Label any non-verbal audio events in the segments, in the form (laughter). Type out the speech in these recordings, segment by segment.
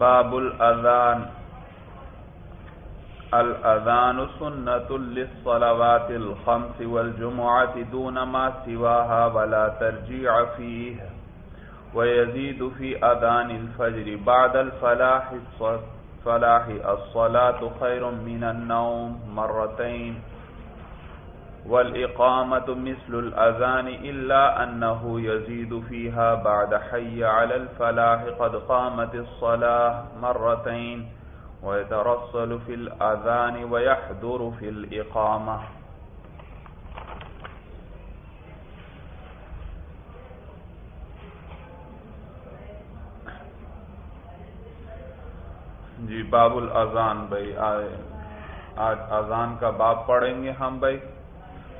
باب الاذان الاذان سنة للصلوات الخمس والجمعة دون ما سواها ولا ترجيع فيه، ويزيد في اذان الفجر بعد الفلاح فلاح الصلاة خير من النوم مرتين۔ والإقامة مثل الأذان إلا أنه يزيد فيها بعد حي على الفلاح قد قامت الصلاة مرتين ويترسل في الأذان ويحضر في الإقامة. جی باب الاذان بھائی آج اذان کا باب پڑھیں گے ہم بھائی؟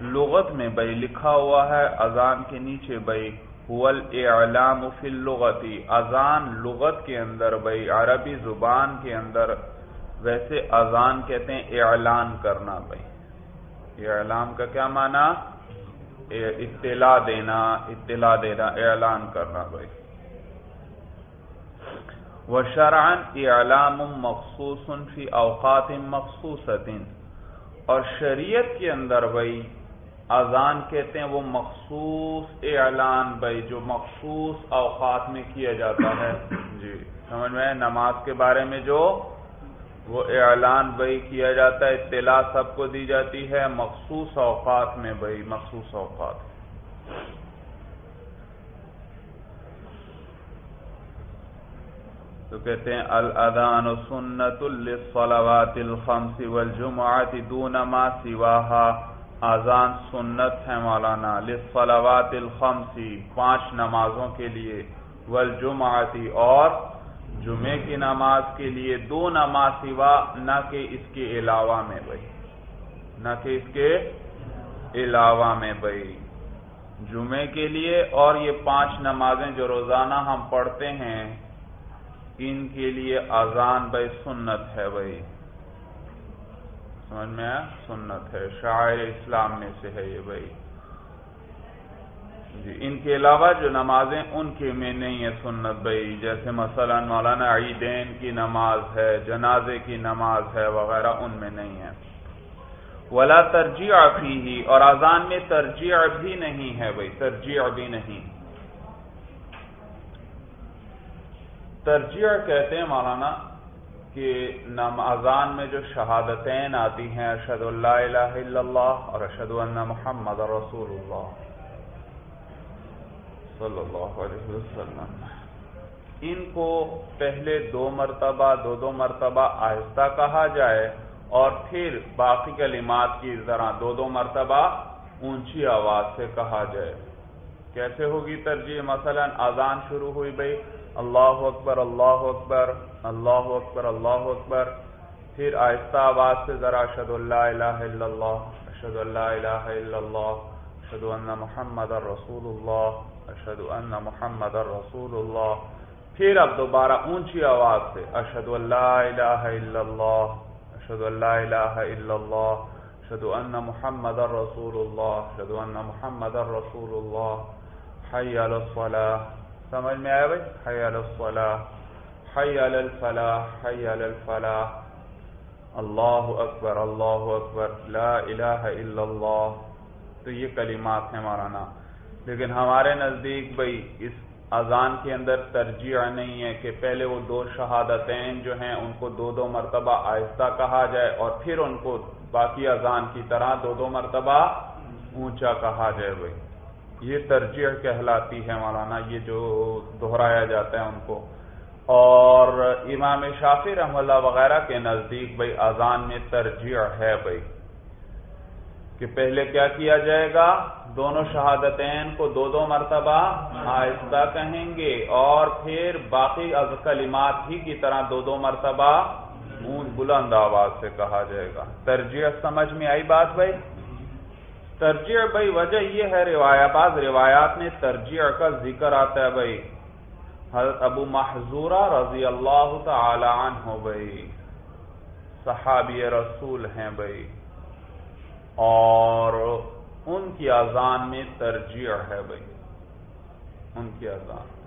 لغت میں بھائی لکھا ہوا ہے، اذان کے نیچے بھائی اعلام فی اللغتی اذان لغت کے اندر بھائی عربی زبان کے اندر ویسے اذان کہتے ہیں اعلان کرنا بھائی اعلام کا کیا معنی؟ اطلاع دینا اطلاع دینا، اعلان کرنا بھائی وہ شرعن اعلام مخصوص فی اوقات مخصوص اور شریعت کے اندر بھائی اذان کہتے ہیں وہ مخصوص اعلان بھائی جو مخصوص اوقات میں کیا جاتا ہے۔ (coughs) جی سمجھ میں نماز کے بارے میں جو وہ اعلان بھائی کیا جاتا ہے اطلاع سب کو دی جاتی ہے مخصوص اوقات میں بھائی مخصوص اوقات۔ تو کہتے ہیں الادان سنت الخمس والجمعات دون ما سواها۔ آزان سنت ہے مولانا، للصلوات الخمسی پانچ نمازوں کے لیے والجمعاتی اور جمعے کی نماز کے لیے۔ دو نماز سوا نہ کہ اس کے علاوہ میں بھائی۔ نہ کہ اس کے علاوہ میں بھائی۔ جمعے کے لیے اور یہ پانچ نمازیں جو روزانہ ہم پڑھتے ہیں، ان کے لیے اذان بھائی سنت ہے بھائی۔ سمجھ میں سنت ہے۔ شاعر اسلام میں سے ہے یہ بھائی۔ جی ان کے علاوہ جو نمازیں ان کے میں نہیں ہے سنت بھائی، جیسے مثلا مولانا عیدین کی نماز ہے، جنازے کی نماز ہے وغیرہ ان میں نہیں ہے ولا ترجیح بھی ہی اور اذان میں ترجیح بھی نہیں ہے بھائی ترجیح بھی نہیں۔ ترجیح کہتے ہیں مولانا کہ نمازان میں جو شہادتین آتی ہیں ارشد اللہ الہ الا اللہ اور ارشد ان محمد رسول اللہ۔ صلی اللہ علیہ وسلم۔ ان کو پہلے دو مرتبہ، دو دو مرتبہ آہستہ کہا جائے اور پھر باقی کلمات کی طرح دو دو مرتبہ اونچی آواز سے کہا جائے۔ کیسے ہوگی ترجیح؟ مثلا اذان شروع ہوئی بھائی اللہ اکبر اللہ اکبر اللہ اکبر اللہ اکبر۔ پھر آہستہ آواز سے ذرا اشد اللہ الہ الا اللہ اشد اللہ الہ الا اللہ اشد ان محمد الرسول اللہ اشد ان محمد الرسول اللہ پھر اب دوبارہ اونچی آواز سے اشد اللہ الہ الا اللہ اشد اللہ الہ الا اللہ اشد ان محمد الرسول اللہ اشد ان محمد الرسول اللہ حی علی الصلاة سمجھ میں آیا بھائی؟ حی علی الصلاح، حی الفلاح حی الفلاح۔ اللہ اکبر اللہ اکبر، لا الہ الا اللہ۔ تو یہ کلمات ہیں مولانا لیکن ہمارے نزدیک بھائی اس اذان کے اندر ترجیح نہیں ہے کہ پہلے وہ دو شہادتین جو ہیں ان کو دو دو مرتبہ آہستہ کہا جائے اور پھر ان کو باقی اذان کی طرح دو دو مرتبہ اونچا کہا جائے بھائی۔ یہ ترجیح کہلاتی ہے مولانا، یہ جو دہرایا جاتا ہے ان کو۔ اور امام شافی رحم اللہ وغیرہ کے نزدیک بھائی اذان میں ترجیح ہے بھائی کہ پہلے کیا کیا جائے گا؟ دونوں شہادتین کو دو دو مرتبہ آہستہ کہیں گے اور پھر باقی کلمات ہی کی طرح دو دو مرتبہ بلند آواز سے کہا جائے گا۔ ترجیح سمجھ میں آئی بات بھائی؟ ترجیح بھائی، وجہ یہ ہے روایات بعض روایات میں ترجیح کا ذکر آتا ہے بھائی۔ حضرت ابو محضورہ رضی اللہ تعالی عنہ بھائی۔ صحابی رسول ہیں بھائی۔ اور ان کی اذان میں ترجیح ہے بھائی۔ ان کی اذان۔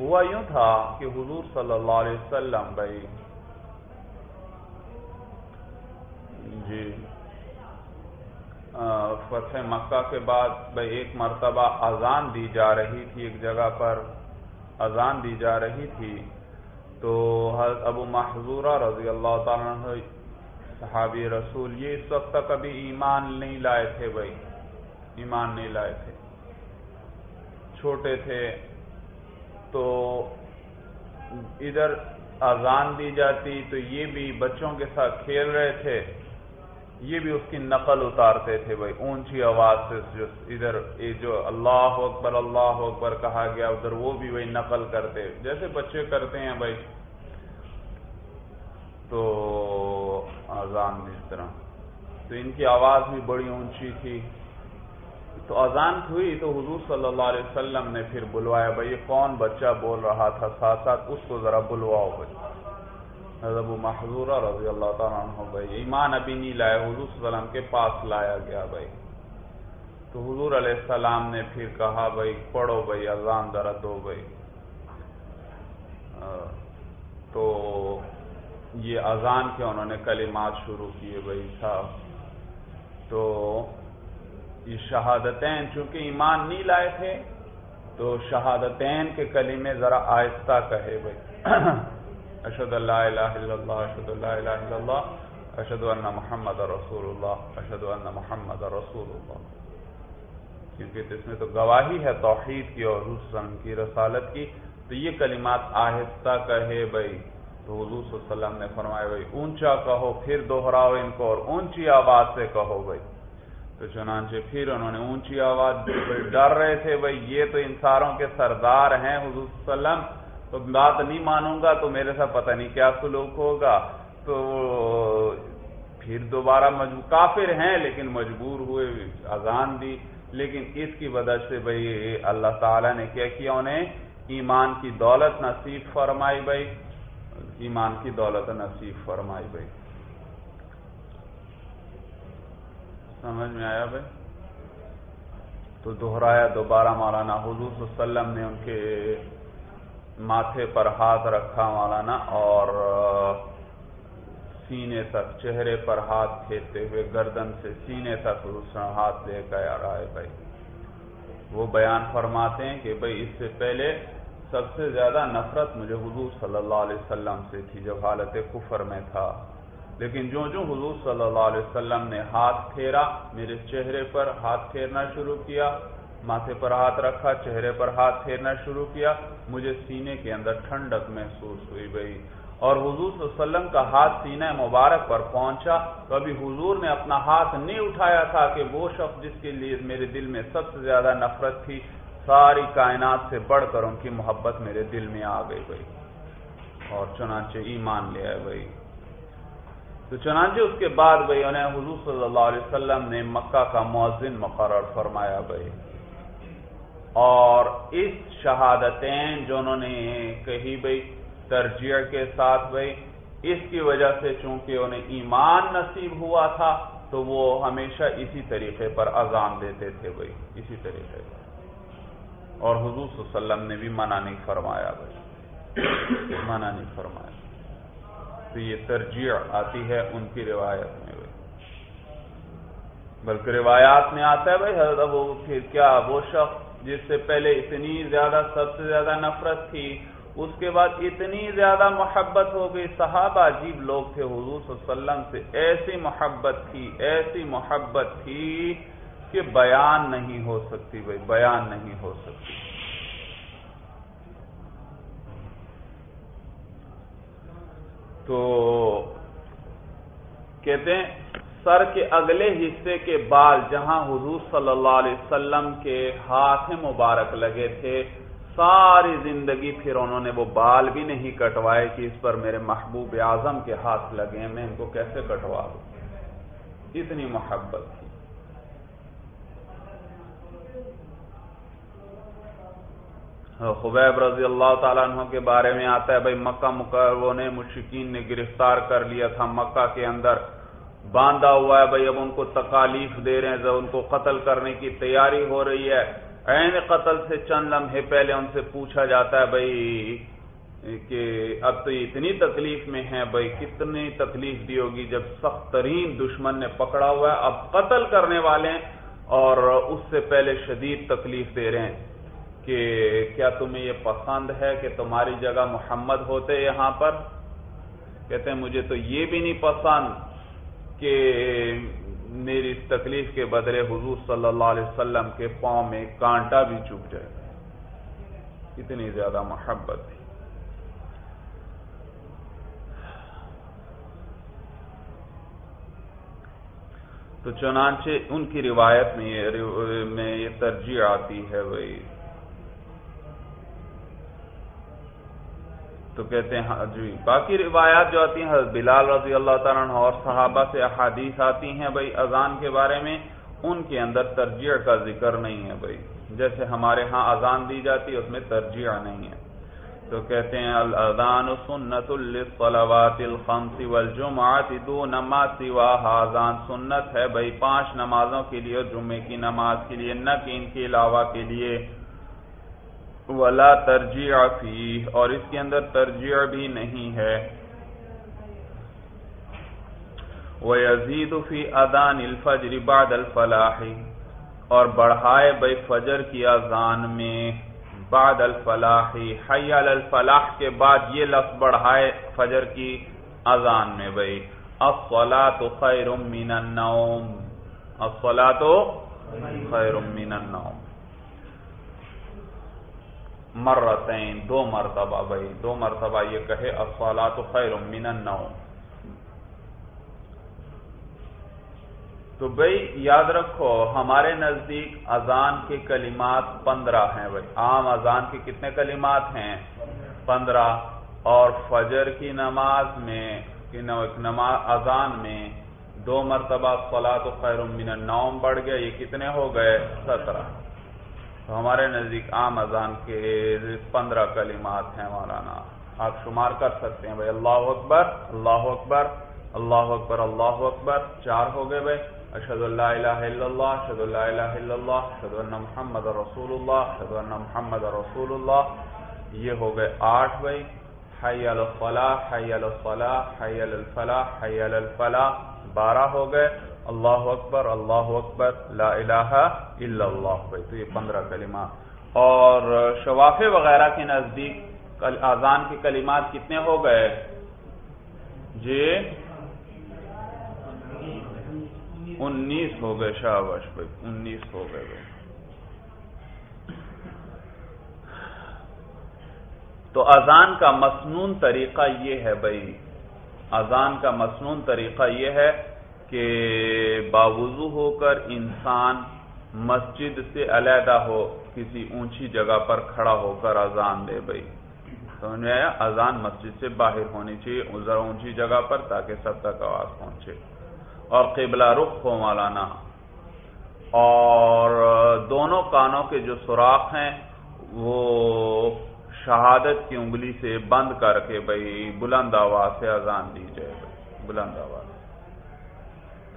ہوا یوں تھا کہ حضور صلی اللہ علیہ وسلم بھائی۔ جی۔ فتح مکہ کے بعد بھائی ایک مرتبہ اذان دی جا رہی تھی، ایک جگہ پر اذان دی جا رہی تھی۔ تو حضرت ابو محضورہ رضی اللہ تعالیٰ صحابی رسول، یہ اس وقت تک ابھی ایمان نہیں لائے تھے بھائی ایمان نہیں لائے تھے۔ چھوٹے تھے۔ تو ادھر اذان دی جاتی، تو یہ بھی بچوں کے ساتھ کھیل رہے تھے۔ یہ بھی اس کی نقل اتارتے تھے بھائی، اونچی آواز سے جو ادھر جو اللہ اکبر اللہ اکبر کہا گیا، ادھر وہ بھی وہی نقل کرتے۔ جیسے بچے کرتے ہیں بھائی۔ تو اذان اس طرح۔ تو ان کی آواز بھی بڑی اونچی تھی۔ تو اذان ہوئی تو حضور صلی اللہ علیہ وسلم نے پھر بلوایا، بھائی یہ کون بچہ بول رہا تھا؟ ساتھ ساتھ اس کو ذرا بلواؤ بھائی۔ حضرت محضورہ رضی اللہ تعالیٰ عنہ بھائی ایمان ابھی نہیں لائے، حضور صلی اللہ علیہ وسلم کے پاس لایا گیا بھائی۔ تو حضور علیہ السلام نے پھر کہا، بھائی، پڑھو بھائی، اذان ذرا دو بھائی۔ تو یہ اذان کے انہوں نے کلمات شروع کیے بھائی صاحب۔ تو یہ شہادتین، چونکہ ایمان نہیں لائے تھے، تو شہادتین کے کلمے ذرا آہستہ کہے بھائی۔ اشد اللہ الہ الا اللہ اشد اللہ الہ الا اللہ اشد ان محمد رسول اللہ اشد ان محمد رسول اللہ کیونکہ اس میں تو گواہی ہے توحید کی اور حسن کی رسالت کی، تو یہ کلمات آہستہ کہے بھائی، تو حضور صلی اللہ علیہ وسلم نے فرمایا بھائی، اونچا کہو، پھر دوہراؤ ان کو اور اونچی آواز سے کہو بھائی۔ تو چنانچہ پھر انہوں نے اونچی آواز ڈر رہے تھے بھائی، یہ تو انساروں کے سردار ہیں حضور صلی اللہ علیہ وسلم۔ تو بات نہیں مانوں گا تو میرے ساتھ پتہ نہیں کیا سلوک ہوگا۔ تو پھر دوبارہ مجبور کافر ہیں لیکن مجبور ہوئے، اذان دی۔ لیکن اس کی وجہ سے بھائی اللہ تعالیٰ نے کیا کیا انہیں؟ ایمان کی دولت نصیب فرمائی بھائی۔ ایمان کی دولت نصیب فرمائی بھائی۔ سمجھ میں آیا بھائی؟ تو دہرایا دوبارہ مولانا حضور صلی اللہ علیہ وسلم نے ان کے ماتھے پر ہاتھ رکھا مولانا اور، سینے تک، چہرے پر ہاتھ پھیرتے ہوئے گردن سے سینے تک ہاتھ لے کر آئے بھائی، وہ بیان فرماتے ہیں کہ بھائی، اس سے پہلے سب سے زیادہ نفرت مجھے حضور صلی اللہ علیہ وسلم سے تھی جب حالت کفر میں تھا۔ لیکن جو جو حضور صلی اللہ علیہ وسلم نے ہاتھ پھیرا، میرے چہرے پر ہاتھ پھیرنا شروع کیا۔ ماتھے پر ہاتھ رکھا، چہرے پر ہاتھ پھیرنا شروع کیا، مجھے سینے کے اندر ٹھنڈک محسوس ہوئی بھائی۔ اور حضور صلی اللہ علیہ وسلم کا ہاتھ سینہ مبارک پر پہنچا۔ تو ابھی حضور نے اپنا ہاتھ نہیں اٹھایا تھا کہ وہ شخص جس کے لیے میرے دل میں سب سے زیادہ نفرت تھی، ساری کائنات سے بڑھ کر ان کی محبت میرے دل میں آ گئی بھائی۔ اور چنانچہ ایمان لے آئے بھائی۔ تو چنانچہ اس کے بعد بھائی انہیں حضور صلی اللہ علیہ وسلم نے مکہ کا مؤذن مقرر فرمایا بھائی۔ اور اس شہادتین جو انہوں نے کہی بھائی ترجیح کے ساتھ بھائی اس کی وجہ سے چونکہ انہیں ایمان نصیب ہوا تھا، تو وہ ہمیشہ اسی طریقے پر اذان دیتے تھے بھائی اسی طریقے پر۔ اور حضور صلی اللہ علیہ وسلم نے بھی منع نہیں فرمایا بھائی منع نہیں فرمایا۔ تو یہ ترجیح آتی ہے ان کی روایت میں بھائی بلکہ روایات میں آتا ہے بھائی حضرت وہ پھر کیا، وہ شخص جس سے پہلے اتنی زیادہ سب سے زیادہ نفرت تھی، اس کے بعد اتنی زیادہ محبت ہو گئی۔ صحابہ عجیب لوگ تھے حضور صلی اللہ علیہ وسلم سے۔ ایسی محبت تھی، ایسی محبت تھی کہ بیان نہیں ہو سکتی بھائی، بیان نہیں ہو سکتی۔ تو کہتے ہیں سر کے اگلے حصے کے بال جہاں حضور صلی اللہ علیہ وسلم کے ہاتھ مبارک لگے تھے، ساری زندگی پھر انہوں نے وہ بال بھی نہیں کٹوائے کہ اس پر میرے محبوب اعظم کے ہاتھ لگے، میں ان کو کیسے کٹوا دوں؟ اتنی محبت تھی۔ خبیب رضی اللہ تعالیٰ عنہ کے بارے میں آتا ہے، بھائی مکہ مکہ نے مشکین نے گرفتار کر لیا تھا، مکہ کے اندر باندھا ہوا ہے، بھائی، اب ان کو تکالیف دے رہے ہیں ان کو قتل کرنے کی تیاری ہو رہی ہے۔ عین قتل سے چند لمحے پہلے ان سے پوچھا جاتا ہے، بھائی، کہ اب تو یہ اتنی تکلیف میں ہے بھائی، کتنی تکلیف دی ہوگی جب سخت ترین دشمن نے پکڑا ہوا ہے۔ اب قتل کرنے والے ہیں اور اس سے پہلے شدید تکلیف دے رہے ہیں کہ کیا تمہیں یہ پسند ہے کہ تمہاری جگہ محمد ہوتے یہاں پر؟ کہتے ہیں، مجھے تو یہ بھی نہیں پسند۔ کہ میری تکلیف کے بدلے حضور صلی اللہ علیہ وسلم کے پاؤں میں کانٹا بھی چپ جائے۔ کتنی زیادہ محبت۔ تھی تو چنانچہ ان کی روایت میں یہ ترجیح آتی ہے بھائی۔ تو کہتے ہیں ہاں جی باقی روایات جو آتی ہیں، حضرت بلال رضی اللہ تعالیٰ عنہ اور صحابہ سے احادیث آتی ہیں بھائی اذان کے بارے میں، ان کے اندر ترجیح کا ذکر نہیں ہے بھائی۔ جیسے ہمارے ہاں اذان دی جاتی ہے اس میں ترجیح نہیں ہے۔ تو کہتے ہیں، الاذان سنت للصلوات الخمس والجمعات دون ما سواها۔ اذان سنت ہے بھائی، پانچ نمازوں کے لیے، جمعے کی نماز کے لیے، نہ کہ ان کے علاوہ کے لیے۔ ولا ترجیح فی اور اس کے اندر ترجیح بھی نہیں ہے۔ وَيَزِيدُ فِي أَذَانِ الْفَجْرِ بَعْدَ الْفَلَاحِ، اور بڑھائے بھائی فجر کی اذان میں بعد الفلاح، حی علی الفلاح کے بعد یہ لفظ بڑھائے فجر کی اذان میں بھائی الصلاة خیر من النوم۔ الصلاة خیر من النوم۔ مرتین، دو مرتبہ، بھائی، دو مرتبہ یہ کہے الصلاة خیر من النوم۔ تو بھائی، یاد رکھو، ہمارے نزدیک اذان کے کلمات پندرہ ہیں بھائی۔ عام اذان کے کتنے کلمات ہیں؟ پندرہ۔ اور فجر کی نماز میں نماز اذان میں دو مرتبہ فلاط و خیر من النوم بڑھ گیا۔ یہ کتنے ہو گئے؟ سترہ۔ تو ہمارے نزدیک عام اذان کے پندرہ کلمات ہیں مولانا۔ آپ شمار کر سکتے ہیں بھائی، اللہ اکبر اللہ اکبر اللہ اکبر اللہ اکبر۔ چار ہو گئے بھائی۔ اشد اللہ الہ الا اللہ اشد اللہ الہ الا اللہ اشد اللہ محمد رسول اللہ اشد اللہ محمد رسول اللہ۔ یہ ہو گئے آٹھ بھائی۔ حی الفلاح حی الفلاح حی الفلاح حی الفلاح۔ بارہ ہو گئے۔ اللہ اکبر اللہ اکبر لا الہ الا اللہ بھائی تو یہ پندرہ کلمات اور شوافے وغیرہ کے نزدیک آزان کے کلمات کتنے ہو گئے؟ جی؟ انیس ہو گئے شاہباش بھائی، انیس ہو گئے بھائی. تو اذان کا مصنون طریقہ یہ ہے بھائی اذان کا مصنون طریقہ یہ ہے کہ باوضو ہو کر انسان مسجد سے علیحدہ ہو، کسی اونچی جگہ پر کھڑا ہو کر اذان دے بھائی سمجھ میں آیا؟ اذان مسجد سے باہر ہونی چاہیے ذرا اونچی جگہ پر تاکہ سب تک آواز پہنچے۔ اور قبلہ رخ ہو مولانا۔ اور دونوں کانوں کے جو سوراخ ہیں، وہ شہادت کی انگلی سے بند کر کے بھائی بلند آواز سے اذان دی جائے۔ بھائی بلند آواز۔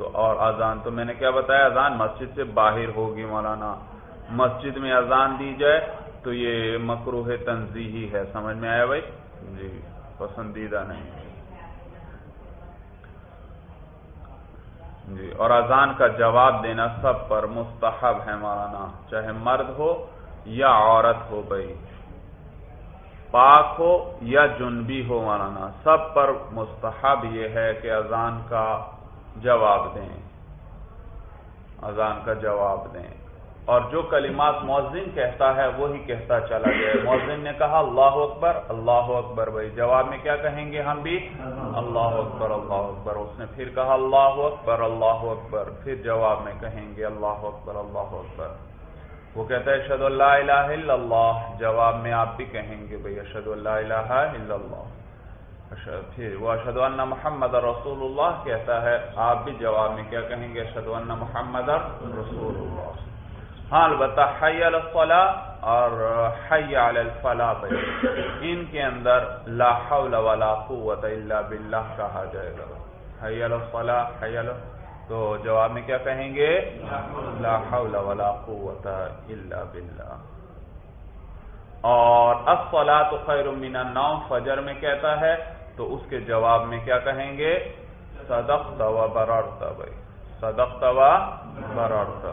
تو اور اذان تو میں نے کیا بتایا، اذان مسجد سے باہر ہوگی مولانا۔ مسجد میں اذان دی جائے تو یہ مکروح تنظیحی ہے، سمجھ میں آیا بھائی؟ جی پسندیدہ نہیں۔ جی اور اذان کا جواب دینا سب پر مستحب ہے مولانا، چاہے مرد ہو یا عورت ہو بھائی۔ پاک ہو یا جنبی ہو مولانا، سب پر مستحب یہ ہے کہ اذان کا جواب دیں۔ اذان کا جواب دیں۔ اور جو کلمات مؤذن کہتا ہے، وہی کہتا چلا گیا۔ مؤذن نے کہا، اللہ اکبر اللہ اکبر۔ بھائی، جواب میں کیا کہیں گے ہم بھی؟ اللہ اکبر اللہ اکبر۔ اس نے پھر کہا، اللہ اکبر اللہ اکبر۔ پھر جواب میں کہیں گے، اللہ اکبر اللہ اکبر۔ وہ کہتا ہے اشد اللہ الہ الا اللہ۔ جواب میں آپ بھی کہیں گے، بھائی اشد اللہ الہ الا اللہ۔ پھر وہ اشد اللہ محمد رسول اللہ کہتا ہے، آپ بھی جواب میں کیا کہیں گے؟ اشد اللہ محمد رسول اللہ ہاں البتہ حی الفلاح اور حی علی الفلاح ان کے اندر لا حول ولا قوت الا باللہ کہا جائے گا۔ حی الفلاح حی تو جواب میں کیا کہیں گے؟ لا حول ولا قوت الا باللہ۔ اور الصلاۃ خیر من النوم، فجر میں کہتا ہے تو اس کے جواب میں کیا کہیں گے؟ صدقت و بررت بھائی۔ صدقت و بررت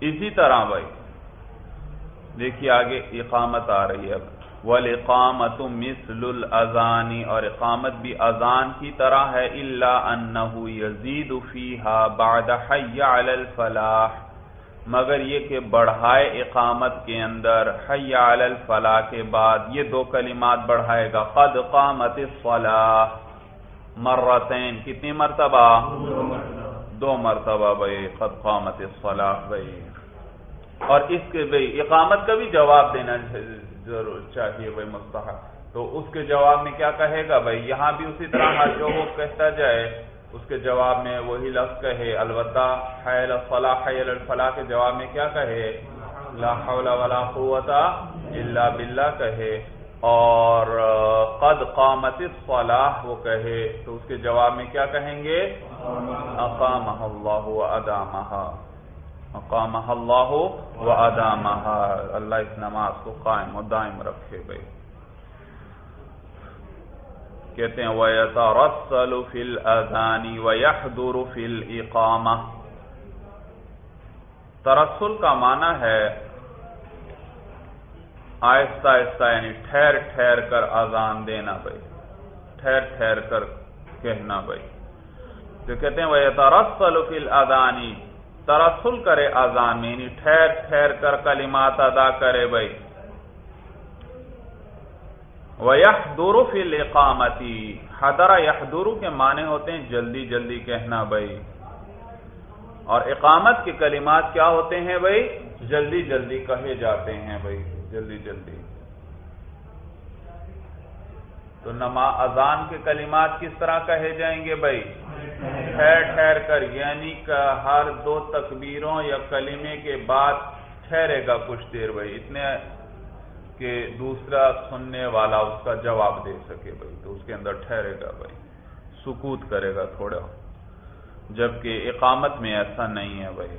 اسی طرح بھائی، دیکھیے آگے اقامت آ رہی ہے اب۔ وَالْإِقَامَةُ مِثْلُ الْأَذَانِ۔ اور اقامت بھی اذان کی طرح ہے۔ إِلَّا أَنَّهُ يَزِيدُ فِيهَا بَعْدَ حَيَّ عَلَى الْفَلَاحِ۔ مگر یہ کہ بڑھائے اقامت کے اندر، حی علی الفلاح کے بعد یہ دو کلمات بڑھائے گا، قد قامت الصلاح، مرتین، کتنی مرتبہ؟ دو مرتبہ بھائی، قد قامت الصلاح بھائی۔ اور اس کے بھائی، اقامت کا بھی جواب دینا ضرور چاہیے بھائی مستحق۔ تو اس کے جواب میں کیا کہے گا بھائی؟ یہاں بھی اسی طرح جو وہ کہتا جائے اس کے جواب میں وہی لفظ کہے، البتہ حیل الفلاح حیل الفلاح کے جواب میں کیا کہے؟ لا حول ولا قوت الا باللہ کہے۔ اور قد قامت الصلاح وہ کہے۔ تو اس کے جواب میں کیا کہیں گے؟ اقامہ اللہ و ادامہ اقامہ اللہ و ادامہ اللہ اس نماز کو قائم و دائم رکھے بھائی۔ کہتے ہیں، وَيَتَرَسَّلُ فِي الْأَذَانِ وَيَحْدُرُ فِي الْإِقَامَةِ۔ ترسل کا معنی ہے آہستہ آہستہ یعنی ٹھہر ٹھہر کر اذان دینا بھائی۔ ٹھہر ٹھہر کر کہنا بھائی۔ جو کہتے ہیں، وَيَتَرَسَّلُ فِي الْأَذَانِ۔ ترسل کرے اذان میں یعنی ٹھہر ٹھہر کر کلمات ادا کرے بھائی۔ وَيَحْدُرُ فِي الْإِقَامَةِ۔ حَدَرَ يَحْدُرُ کے معنی ہوتے ہیں جلدی جلدی کہنا بھائی۔ اور اقامت کے کلمات کیا ہوتے ہیں بھائی؟ جلدی جلدی کہے جاتے ہیں بھائی۔ جلدی جلدی۔ تو نما اذان کے کلمات کس طرح کہے جائیں گے بھائی؟ ٹھہر ٹھہر کر یعنی کہ ہر دو تکبیروں یا کلمے کے بعد ٹھہرے گا کچھ دیر بھائی۔ اتنے کہ دوسرا سننے والا اس کا جواب دے سکے بھائی، تو اس کے اندر ٹھہرے گا بھائی، سکوت کرے گا تھوڑا۔ جبکہ اقامت میں ایسا نہیں ہے بھائی۔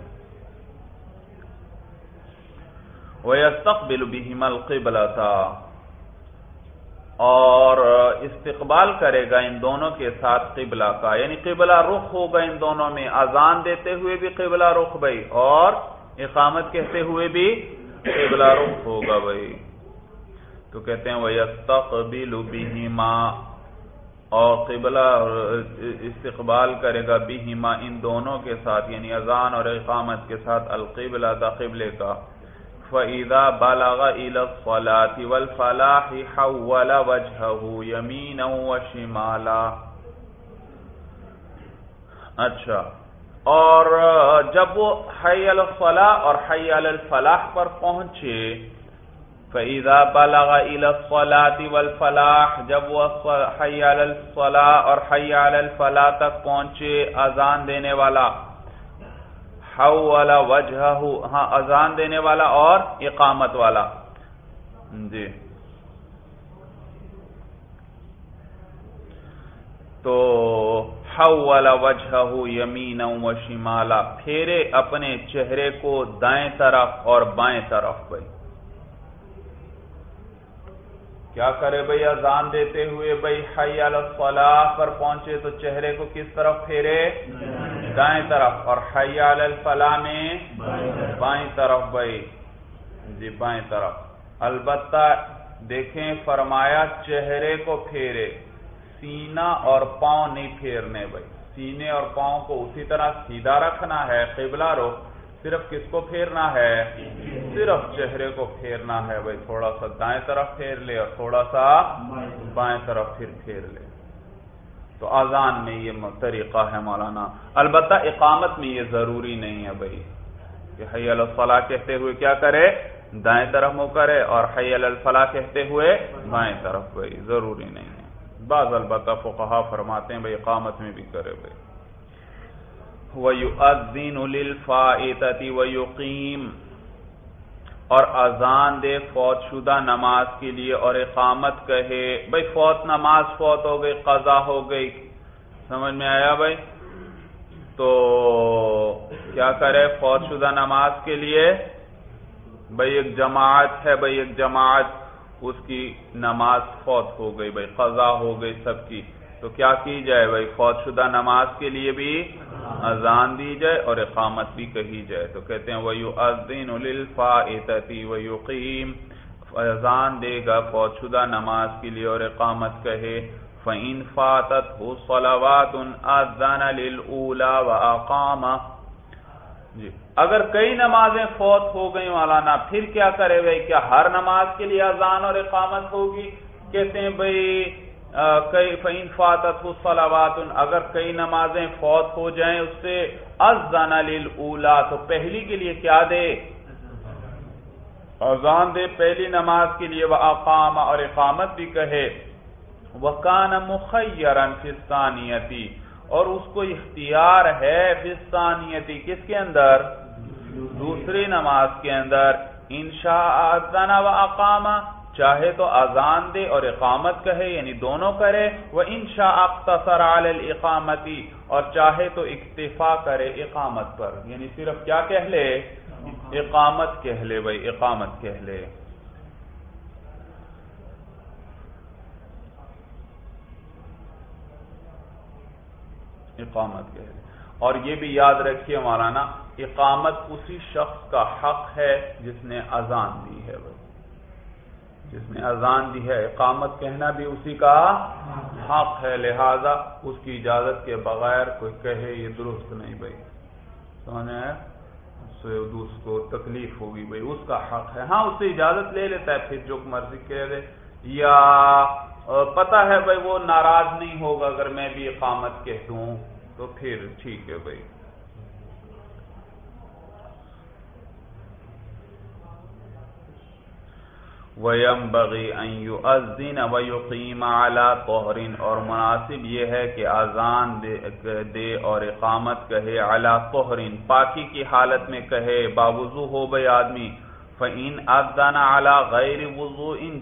وَيَسْتَقْبِلُ بِهِمَ الْقِبْلَةَ۔ اور استقبال کرے گا ان دونوں کے ساتھ قبلہ کا۔ یعنی قبلہ رخ ہوگا ان دونوں میں۔ اذان دیتے ہوئے بھی قبلہ رخ بھائی، اور اقامت کہتے ہوئے بھی قبلہ رخ ہوگا بھائی۔ تو کہتے ہیں وہ یستقبل بہما اور قبلہ استقبال کرے گا بہما ان دونوں کے ساتھ یعنی اذان اور اقامت کے ساتھ، القبلہ دا قبلے کا۔ فَإِذَا بَلَغَ إِلَى الصَّلَاةِ وَالْفَلَاحِ حَوَّلَ وَجْهَهُ يَمِينًا وَشِمَالًا۔ اچھا اور جب وہ حی علی الصلاح اور حی الفلاح پر پہنچے فَإِذَا بَلَغَ إِلَى الصَّلَاةِ وَالْفَلَاحِ، جب وہ حی علی الصلاح اور حی علی الفلاح تک پہنچے اذان دینے والا، حول وجہہو ہاں اذان دینے والا اور اقامت والا۔ جی۔ تو حول وجہہو یمینا و شمالا پھیرے اپنے چہرے کو دائیں طرف اور بائیں طرف۔ بھائی کیا کرے بھائی؟ اذان دیتے ہوئے بھائی، حی علی پر پہنچے تو چہرے کو کس طرف پھیرے؟ دائیں طرف۔ اور حی علی الفلاح میں بائیں طرف بھائی۔ جی بائیں طرف۔ البتہ دیکھیں، فرمایا چہرے کو پھیرے۔ سینہ اور پاؤں نہیں پھیرنے بھائی۔ سینے اور پاؤں کو اسی طرح سیدھا رکھنا ہے، قبلہ رخ صرف کس کو پھیرنا ہے؟ صرف چہرے کو پھیرنا ہے۔ بھائی تھوڑا سا دائیں طرف پھیر لے اور تھوڑا سا بائیں طرف پھر پھیر لے۔ تو آزان میں یہ طریقہ ہے مولانا۔ البتہ اقامت میں یہ ضروری نہیں ہے بھائی۔ کہ حی الفلاح کہتے ہوئے کیا کرے؟ دائیں طرف منہ کرے اور حی الفلاح کہتے ہوئے بائیں طرف۔ بھائی ضروری نہیں ہے۔ بعض البتہ فقہا فرماتے ہیں بھائی اقامت میں بھی کرے بھائی۔ وَيُؤَذِّنُ لِلْفَائِتَةِ وَيُقِيمُ اور اذان دے فوت شدہ نماز کے لیے اور اقامت کہے، بھائی فوت نماز فوت ہو گئی، قضا ہو گئی۔ سمجھ میں آیا بھائی؟ تو کیا کرے؟ فوت شدہ نماز کے لیے بھائی ایک جماعت ہے، بھائی ایک جماعت، اس کی نماز فوت ہو گئی، بھائی قضا ہو گئی سب کی۔ تو کیا کی جائے بھائی؟ فوت شدہ نماز کے لیے بھی اذان دی جائے اور اقامت بھی کہی جائے۔ تو کہتے ہیں ویو ازین الفاطی ویقیم اذان دے گا فوت شدہ نماز کے لیے اور اقامت کہے۔ فعین فاتت ہو صلوات ازان للأولا و اقامہ جی اگر کئی نمازیں فوت ہو گئی مولانا، پھر کیا کرے بھائی؟ کیا ہر نماز کے لیے اذان اور اقامت ہوگی؟ کہتے ہیں، بھائی فعین فاتت صلاوات اگر کئی نمازیں فوت ہو جائیں اس سے ازان اولا تو پہلی کے لیے کیا دے؟ اذان دے پہلی نماز کے لیے وہ اقام اور اقامت بھی کہے وہ کان مخیرن فستانیتی اور اس کو اختیار ہے فستانیتی کس کے اندر؟ دوسری نماز کے اندر، انشاء ازان و اقامہ چاہے تو اذان دے اور اقامت کہے یعنی دونوں کرے وہ انشا اختصر اقامتی اور چاہے تو اکتفا کرے اقامت پر۔ یعنی صرف کیا کہہ لے؟ اقامت کہہ لے بھائی، اقامت کہہ لے۔ اقامت کہہ لے۔ اور یہ بھی یاد رکھیے مولانا، اقامت اسی شخص کا حق ہے جس نے اذان دی ہے۔ بھائی جس نے اذان دی ہے، اقامت کہنا بھی اسی کا حق ہے، لہذا اس کی اجازت کے بغیر کوئی کہے یہ درست نہیں بھائی۔ سمجھے؟ اس کو تکلیف ہوگی بھائی، اس کا حق ہے۔ ہاں اس سے اجازت لے لیتا ہے، پھر جو مرضی کہہ دے۔ یا پتا ہے بھائی وہ ناراض نہیں ہوگا اگر میں بھی اقامت کہہ دوں، تو پھر ٹھیک ہے بھائی۔ ویم بغی ازین ویقیم اعلی توہرین اور مناسب یہ ہے کہ اذان دے اور اقامت کہے اعلی توہرین پاکی کی حالت میں کہے باوضو ہو بھائی آدمی فعین ازان اعلی غیر وضو ان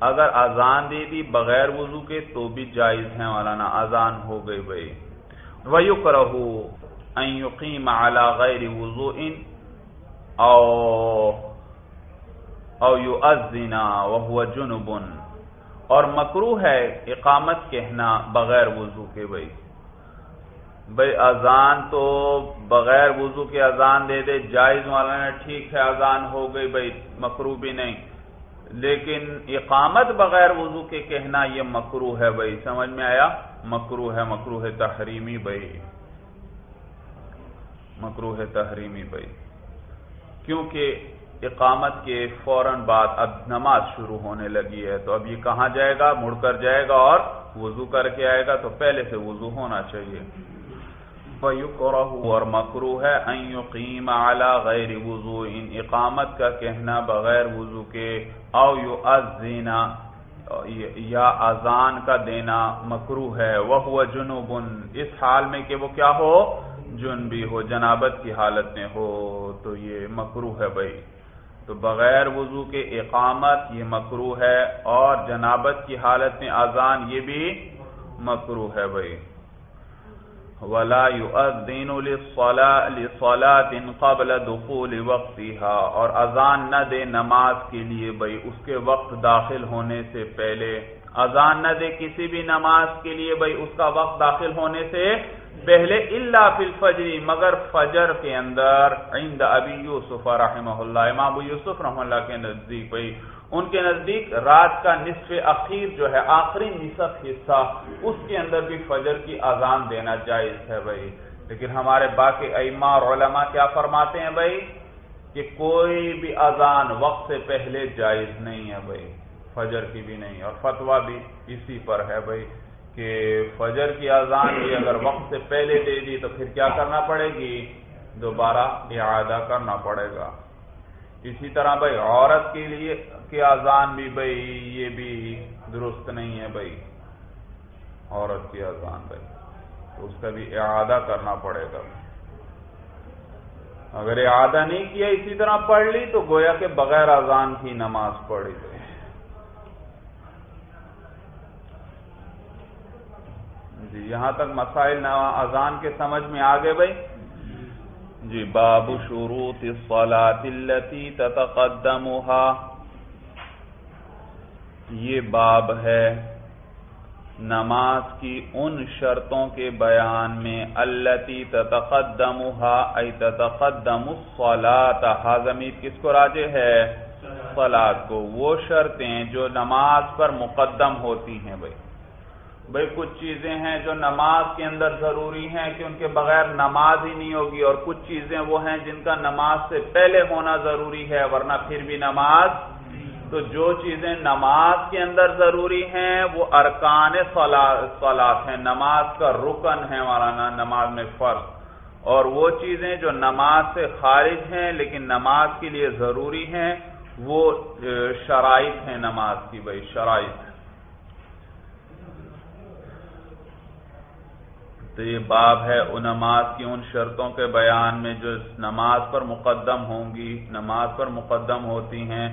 اگر اذان دے دی بغیر وضو کے تو بھی جائز ہے مولانا اذان ہو گئی بھائی۔ ویق رہو یقیم اعلی غیر وضو ان او او یو ازنا وہ جنبن اور مکرو ہے اقامت کہنا بغیر وضو کے بھائی بھائی اذان تو بغیر وضو کے اذان دے دے، جائز والا نے ٹھیک ہے، اذان ہو گئی بھائی مکرو بھی نہیں. لیکن اقامت بغیر وضو کے کہنا یہ مکرو ہے بھائی سمجھ میں آیا؟ مکرو ہے مکرو ہے تحریمی بھائی مکرو ہے تحریمی بھائی کیونکہ اقامت کے فوراً بعد اب نماز شروع ہونے لگی ہے تو اب یہ کہاں جائے گا؟ مڑ کر جائے گا اور وضو کر کے آئے گا تو پہلے سے وضو ہونا چاہیے۔ اور مکرو ہے یقیم اعلی غیر وضو ان اقامت کا کہنا بغیر وضو کے او یو ازینا یا اذان کا دینا مکرو ہے۔ وہ جنوبن اس حال میں کہ وہ کیا ہو؟ جن بھی ہو، جنابت کی حالت میں ہو، تو یہ مکرو ہے بھائی۔ تو بغیر وضو کے اقامت یہ مکرو ہے اور جنابت کی حالت میں اذان یہ بھی مکرو ہے بھائی۔ ولا يؤذن للصلاه قبل دخول وقتها۔ اور اذان نہ دے نماز کے لیے بھائی، اس کے وقت داخل ہونے سے پہلے۔ اذان نہ دے کسی بھی نماز کے لیے بھائی، اس کا وقت داخل ہونے سے پہلے اللہ فی الفجری مگر فجر کے اندر عند ابی یوسف رحمہ اللہ، امام ابو یوسف رحمہ اللہ کے نزدیک بھائی ان کے نزدیک رات کا نصف اخیر جو ہے، آخری نصف حصہ، اس کے اندر بھی فجر کی اذان دینا جائز ہے بھائی لیکن ہمارے باقی ایما اور علماء کیا فرماتے ہیں بھائی کہ کوئی بھی اذان وقت سے پہلے جائز نہیں ہے بھائی فجر کی بھی نہیں، اور فتوا بھی اسی پر ہے بھائی کہ فجر کی اذان بھی اگر وقت سے پہلے دے دی تو پھر کیا کرنا پڑے گی؟ دوبارہ اعادہ کرنا پڑے گا۔ اسی طرح بھائی، عورت کے لیے کی اذان بھی بھائی، یہ بھی درست نہیں ہے بھائی۔ عورت کی اذان بھائی، تو اس کا بھی اعادہ کرنا پڑے گا۔ اگر اعادہ نہیں کیا، اسی طرح پڑھ لی تو گویا کہ بغیر اذان کی نماز پڑھی۔ گئی جی یہاں تک مسائل اذان کے سمجھ میں آگے بھائی۔ جی باب شروط الصلاة التي تتقدمها۔ یہ باب ہے نماز کی ان شرطوں کے بیان میں التی تتقدمها، ای تتقدم الصلاة۔ ہاں، حاضمید کس کو راجے ہے؟ صلاة کو۔ وہ شرطیں جو نماز پر مقدم ہوتی ہیں بھائی۔ بھائی کچھ چیزیں ہیں جو نماز کے اندر ضروری ہیں کہ ان کے بغیر نماز ہی نہیں ہوگی اور کچھ چیزیں وہ ہیں جن کا نماز سے پہلے ہونا ضروری ہے ورنہ پھر بھی نماز تو جو چیزیں نماز کے اندر ضروری ہیں وہ ارکان سولاد ہیں نماز کا رکن ہے مولانا، نماز میں فرق اور وہ چیزیں جو نماز سے خارج ہیں لیکن نماز کے لیے ضروری ہیں وہ شرائط ہیں نماز کی بھائی، شرائط تو یہ باب ہے ان نماز کی ان شرطوں کے بیان میں جو نماز پر مقدم ہوں گی، نماز پر مقدم ہوتی ہیں۔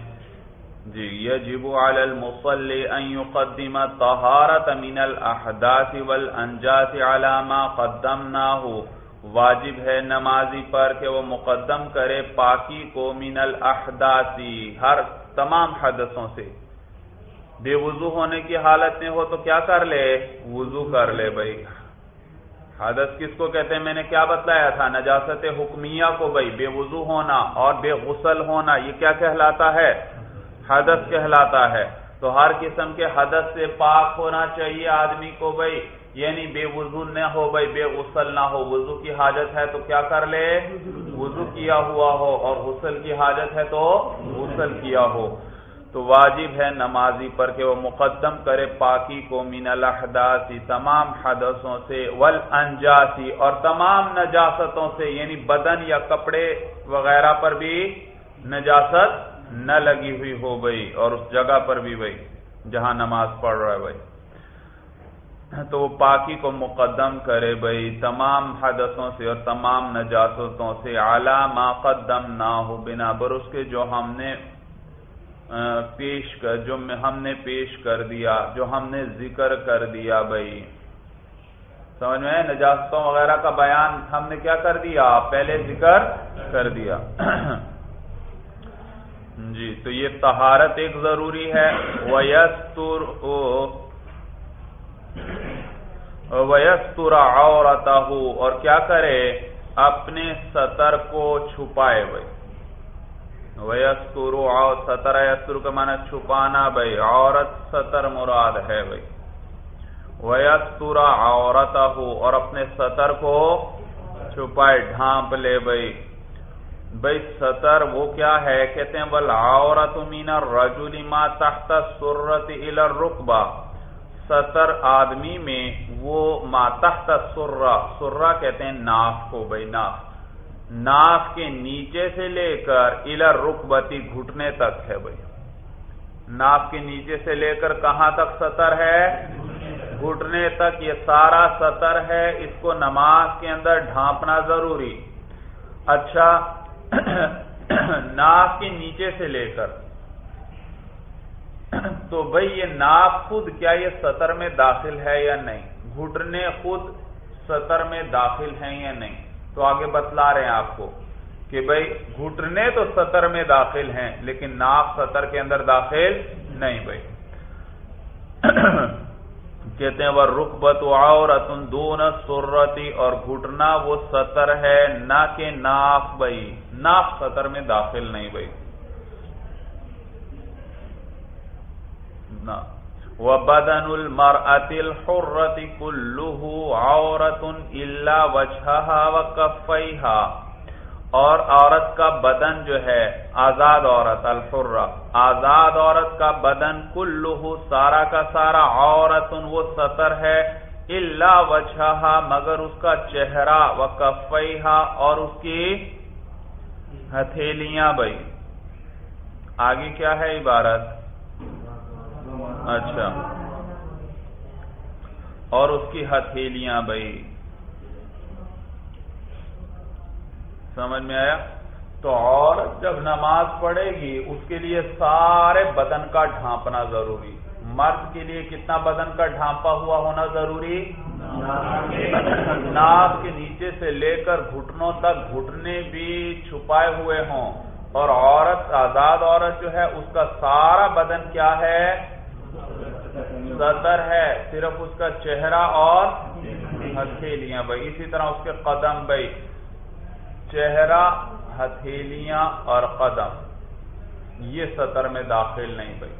جی یجب علی المصلی ان يقدم طہارة من الاحداث والانجاس على ما قدمناه۔ واجب ہے نمازی پر کہ وہ مقدم کرے پاکی کو من الاحداث، ہر تمام حدثوں سے۔ بے وضو ہونے کی حالت میں ہو تو کیا کر لے؟ وضو کر لے بھائی۔ حدث کس کو کہتے ہیں؟ میں نے کیا بتلایا تھا؟ نجاست حکمیہ کو بھائی، بے وضو ہونا اور بے غسل ہونا، یہ کیا کہلاتا ہے؟ حدث کہلاتا ہے۔ تو ہر قسم کے حدث سے پاک ہونا چاہیے آدمی کو بھائی۔ یعنی بے وضو نہ ہو بھائی، بے غسل نہ ہو۔ وضو کی حاجت ہے تو کیا کر لے؟ وضو کیا ہوا ہو۔ اور غسل کی حاجت ہے تو غسل کیا ہو۔ تو واجب ہے نمازی پر کہ وہ مقدم کرے پاکی کو من الاحداثی، تمام حدثوں سے، والانجاسی اور تمام نجاستوں سے یعنی بدن یا کپڑے وغیرہ پر بھی نجاست نہ لگی ہوئی ہو گئی اور اس جگہ پر بھی بھائی، جہاں نماز پڑھ رہا ہے بھائی۔ تو وہ پاکی کو مقدم کرے بھائی، تمام حدثوں سے اور تمام نجاستوں سے اعلیٰ ما قدم نہ ہو بنا برس کے جو ہم نے پیش کر جو ہم نے پیش کر دیا، جو ہم نے ذکر کر دیا بھائی۔ سمجھ میں نجاستوں وغیرہ کا بیان ہم نے کیا کر دیا؟ پہلے ذکر کر دیا۔ (clears throat) جی تو یہ تہارت ایک ضروری ہے۔ ویستر ویستر عورتہ اور کیا کرے؟ اپنے سطر کو چھپائے بھائی۔ ویستر سطر یستر کا معنی چھپانا بھائی عورت سطر مراد ہے بھائی۔ ویستر عورتہ اور اپنے سطر کو چھپائے، ڈھانپ لے بھائی۔ بھائی سطر وہ کیا ہے؟ کہتے ہیں بل عورت مین الرجل ما تحت سرت الى الرکبہ سطر آدمی میں وہ ما تحت سرہ سرہ کہتے ہیں ناف کو، بھائی، ناف۔ ناف کے نیچے سے لے کر الر رکبتی گھٹنے تک ہے بھائی۔ ناف کے نیچے سے لے کر کہاں تک سطر ہے؟ گھٹنے تک، یہ سارا سطر ہے۔ اس کو نماز کے اندر ڈھانپنا ضروری۔ اچھا (clears throat) ناف کے نیچے سے لے کر۔ تو بھائی، یہ ناف خود کیا یہ سطر میں داخل ہے یا نہیں؟ گھٹنے خود سطر میں داخل ہیں یا نہیں؟ تو آگے بتلا رہے ہیں آپ کو کہ بھائی گھٹنے تو سطر میں داخل ہیں، لیکن ناف سطر کے اندر داخل نہیں بھائی (clears throat) کہتے ہیں وہ رخ بت اور دون سرتی اور گھٹنا وہ سطر ہے نہ کہ ناف بھائی ناف سطر میں داخل نہیں بھائی نہ وبدن المرأة الحرة كله عورة إلا وجهها وكفيها۔ اور عورت کا بدن جو ہے، آزاد عورت الحرہ آزاد عورت کا بدن کلو سارا کا سارا عورت، وہ سطر ہے اللہ وجہ مگر اس کا چہرہ و کفیہ اور اس کی ہتھیلیاں بھائی۔ آگے کیا ہے عبارت؟ اچھا۔ اور اس کی ہتھیلیاں بھائی۔ سمجھ میں آیا؟ تو عورت جب نماز پڑھے گی، اس کے لیے سارے بدن کا ڈھانپنا ضروری۔ مرد کے لیے کتنا بدن کا ڈھانپا ہوا ہونا ضروری؟ ناک کے نیچے سے لے کر گھٹنوں تک گھٹنے بھی چھپائے ہوئے ہوں۔ اور عورت، آزاد عورت جو ہے، اس کا سارا بدن کیا ہے؟ سطر ہے، صرف اس کا چہرہ اور ہتھیلیاں بھائی۔ اسی طرح اس کے قدم بھائی۔ چہرہ، ہتھیلیاں اور قدم۔ یہ سطر میں داخل نہیں بھائی۔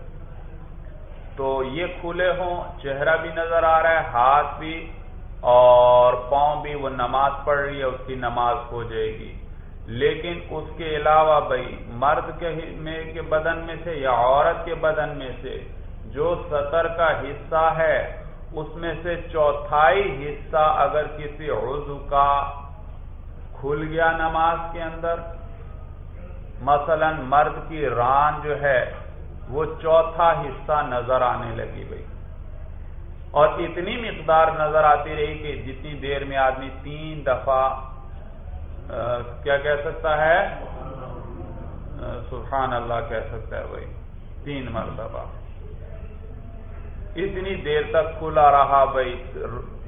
تو یہ کھلے ہوں، چہرہ بھی نظر آ رہا ہے، ہاتھ بھی، اور پاؤں بھی۔ وہ نماز پڑھ رہی ہے، اس کی نماز ہو جائے گی۔ لیکن اس کے علاوہ بھائی، مرد کے بدن میں سے یا عورت کے بدن میں سے جو سطر کا حصہ ہے، اس میں سے چوتھائی حصہ اگر کسی عضو کا کھل گیا نماز کے اندر، مثلا مرد کی ران جو ہے، وہ چوتھا حصہ نظر آنے لگی بھائی اور اتنی مقدار نظر آتی رہی کہ جتنی دیر میں آدمی تین دفعہ کیا کہہ سکتا ہے؟ سبحان اللہ کہہ سکتا ہے بھائی تین مرتبہ۔ اتنی دیر تک کھلا رہا بھائی،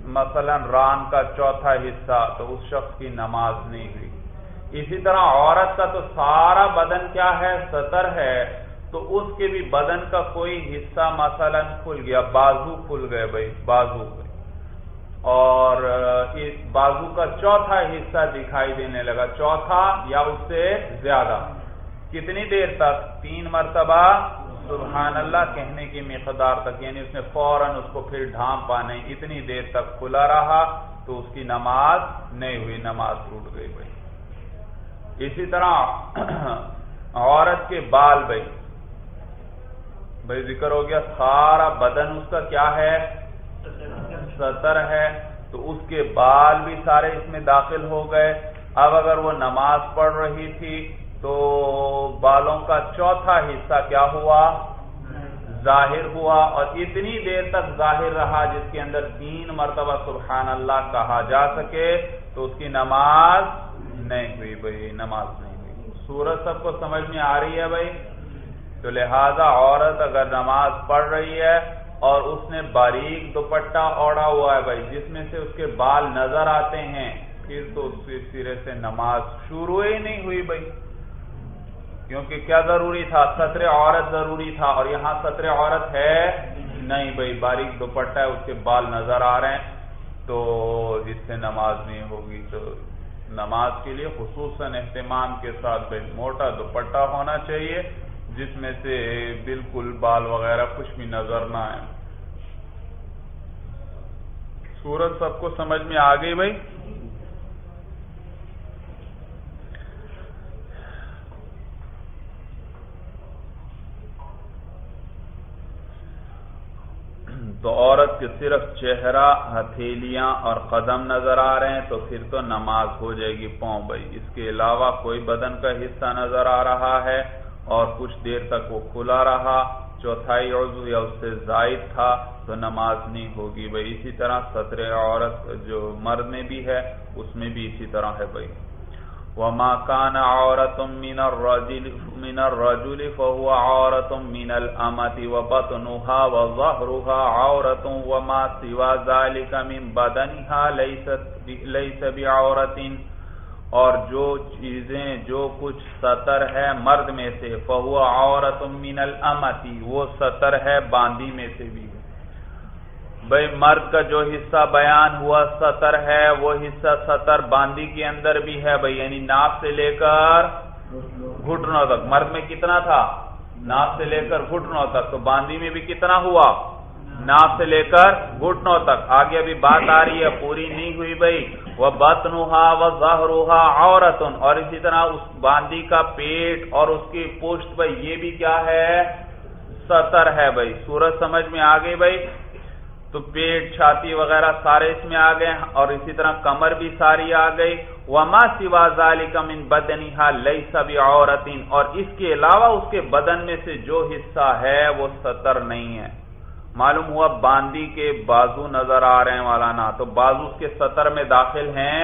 مثلا ران کا چوتھا حصہ تو اس شخص کی نماز نہیں ہوئی۔ اسی طرح عورت کا تو سارا بدن کیا ہے؟ سطر ہے۔ تو اس کے بھی بدن کا کوئی حصہ مثلا کھل گیا، بازو کھل گئے بھائی، بازو اور بازو کا چوتھا حصہ دکھائی دینے لگا۔ چوتھا یا اس سے زیادہ۔ کتنی دیر تک؟ تین مرتبہ سبحان اللہ کہنے کی مقدار تک یعنی اس نے فوراً اس کو پھر ڈھانپ پانے اتنی دیر تک کھلا رہا تو اس کی نماز نہیں ہوئی، نماز ٹوٹ گئی بھائی۔ اسی طرح (clears throat) عورت کے بال بھائی۔ بھائی ذکر ہو گیا، سارا بدن اس کا کیا ہے؟ سطر ہے۔ تو اس کے بال بھی سارے اس میں داخل ہو گئے۔ اب اگر وہ نماز پڑھ رہی تھی تو بالوں کا چوتھا حصہ کیا ہوا؟ ظاہر ہوا اور اتنی دیر تک ظاہر رہا جس کے اندر تین مرتبہ سبحان اللہ کہا جا سکے تو اس کی نماز نہیں ہوئی بھائی، نماز نہیں ہوئی۔ سورج سب کو سمجھ میں آ رہی ہے بھائی؟ تو لہذا عورت اگر نماز پڑھ رہی ہے اور اس نے باریک دوپٹہ اوڑا ہوا ہے بھائی، جس میں سے اس کے بال نظر آتے ہیں، پھر تو اس سرے سے نماز شروع ہی نہیں ہوئی بھائی۔ کیونکہ کیا ضروری تھا؟ سطر عورت ضروری تھا اور یہاں سطر عورت ہے نہیں بھائی، باریک دوپٹہ ہے، اس کے بال نظر آ رہے ہیں۔ تو اس سے نماز نہیں ہوگی تو نماز کے لیے خصوصاً اہتمام کے ساتھ بھائی، موٹا دوپٹہ ہونا چاہیے، جس میں سے بالکل بال وغیرہ کچھ بھی نظر نہ آئے۔ سورج سب کو سمجھ میں آ گئی بھائی؟ صرف چہرہ، ہتھیلیاں اور قدم نظر آ رہے ہیں تو پھر تو نماز ہو جائے گی پاؤں بھائی۔ اس کے علاوہ کوئی بدن کا حصہ نظر آ رہا ہے اور کچھ دیر تک وہ کھلا رہا۔ چوتھائی عضو یا اس سے زائد تھا تو نماز نہیں ہوگی بھائی۔ اسی طرح سطر عورت جو مرد میں بھی ہے، اس میں بھی اسی طرح ہے بھائی۔ وما كان عورة من الرجل من الرجل فهو عورة من الأمة وبطنها وظهرها عورة وما سوى ذلك من بدنها ليس بعورة اور جو چیزیں جو کچھ سطر ہے مرد میں سے فہو عورت من الامتی وہ سطر ہے باندی میں سے بھی۔ بھائی مرد کا جو حصہ بیان ہوا سطر ہے، وہ حصہ سطر باندی کے اندر بھی ہے بھائی یعنی ناپ سے لے کر گھٹنوں تک۔ مرد میں کتنا تھا؟ ناپ سے لے کر گھٹنوں تک۔ تو باندی میں بھی کتنا ہوا؟ ناپ سے لے کر گھٹنوں تک۔ آگے ابھی بات آ رہی ہے، پوری نہیں ہوئی بھائی۔ وہ بت نوہا وہ ظہروہا عورتن۔ اور اسی طرح اس باندی کا پیٹ اور اس کی پشت، بھائی، یہ بھی کیا ہے؟ سطر ہے بھائی۔ سورج سمجھ میں آ گئی بھائی۔ تو پیٹ چھاتی وغیرہ سارے اس میں آ گئے اور اسی طرح کمر بھی ساری آ گئی۔ وما سوا ذالکم ان بدنیہا لیسا بھی اور اس کے علاوہ اس کے بدن میں سے جو حصہ ہے وہ سطر نہیں ہے۔ معلوم ہوا باندی کے بازو نظر آ رہے ہیں والا نا تو بازو کے سطر میں داخل ہیں؟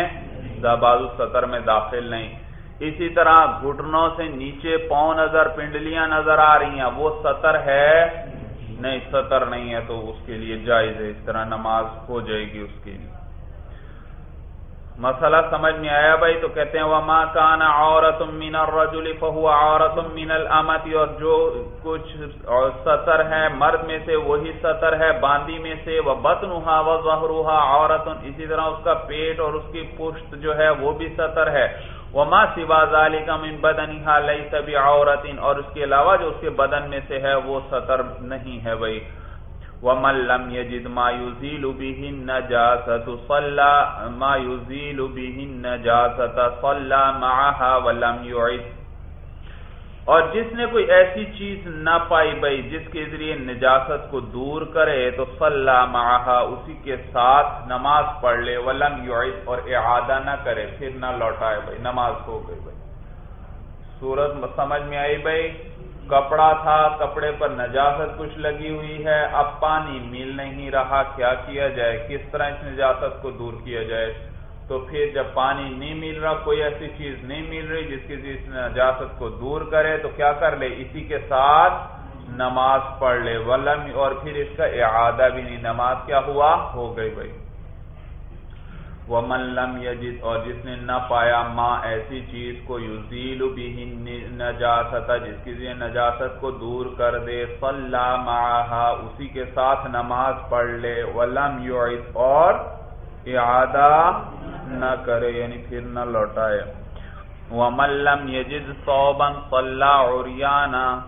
بازو سطر میں داخل نہیں۔ اسی طرح گھٹنوں سے نیچے پاؤں نظر، پنڈلیاں نظر آ رہی ہیں، وہ سطر ہے نہیں، سطر نہیں ہے تو اس کے لیے جائز ہے۔ اس طرح نماز ہو جائے گی اس کے لیے۔ مسئلہ سمجھ میں آیا بھائی؟ تو کہتے ہیں، وما کان عورت من الرجل فهو عورت من الامت اور جو کچھ سطر ہے، مرد میں سے وہی سطر ہے، باندی میں سے۔ وہ بطنها وظهرها عورت اسی طرح اس کا پیٹ اور اس کی پشت جو ہے، وہ بھی سطر ہے۔ وما سوا ذالک من بدنها ليس بعورت اور اس کے علاوہ جو اس کے بدن میں سے ہے وہ ستر نہیں ہے بھائی۔ ومن لم يجد ما يزيل به النجاسة صلى ما يزيل به النجاسة صلى معها ولم يعد اور جس نے کوئی ایسی چیز نہ پائی بھائی جس کے ذریعے نجاست کو دور کرے، تو صلی معها اسی کے ساتھ نماز پڑھ لے ولم يعد اور اعادہ نہ کرے، پھر نہ لوٹائے بھائی نماز ہو گئی بھائی سورت سمجھ میں آئی بھائی کپڑا تھا، کپڑے پر نجاست کچھ لگی ہوئی ہے، اب پانی مل نہیں رہا، کیا کیا جائے؟ کس طرح اس نجاست کو دور کیا جائے؟ تو پھر جب پانی نہیں مل رہا، کوئی ایسی چیز نہیں مل رہی جس کی جس نجاست کو دور کرے، تو کیا کر لے؟ اسی کے ساتھ نماز پڑھ لے۔ ولم، اور پھر اس کا اعادہ بھی نہیں۔ نماز کیا ہوا؟ ہو گئی بھائی۔ ومن لم یجد، اور جس نے نہ پایا ماں، ایسی چیز کو یزیل بھی نجاست جس کی نجاست کو دور کر دے۔ صلی معها، اسی کے ساتھ نماز پڑھ لے۔ ولم یعد، اور اعادہ نہ کرے یعنی پھر نہ لوٹائے۔ ومن لم یجد صوبا صلی عریانا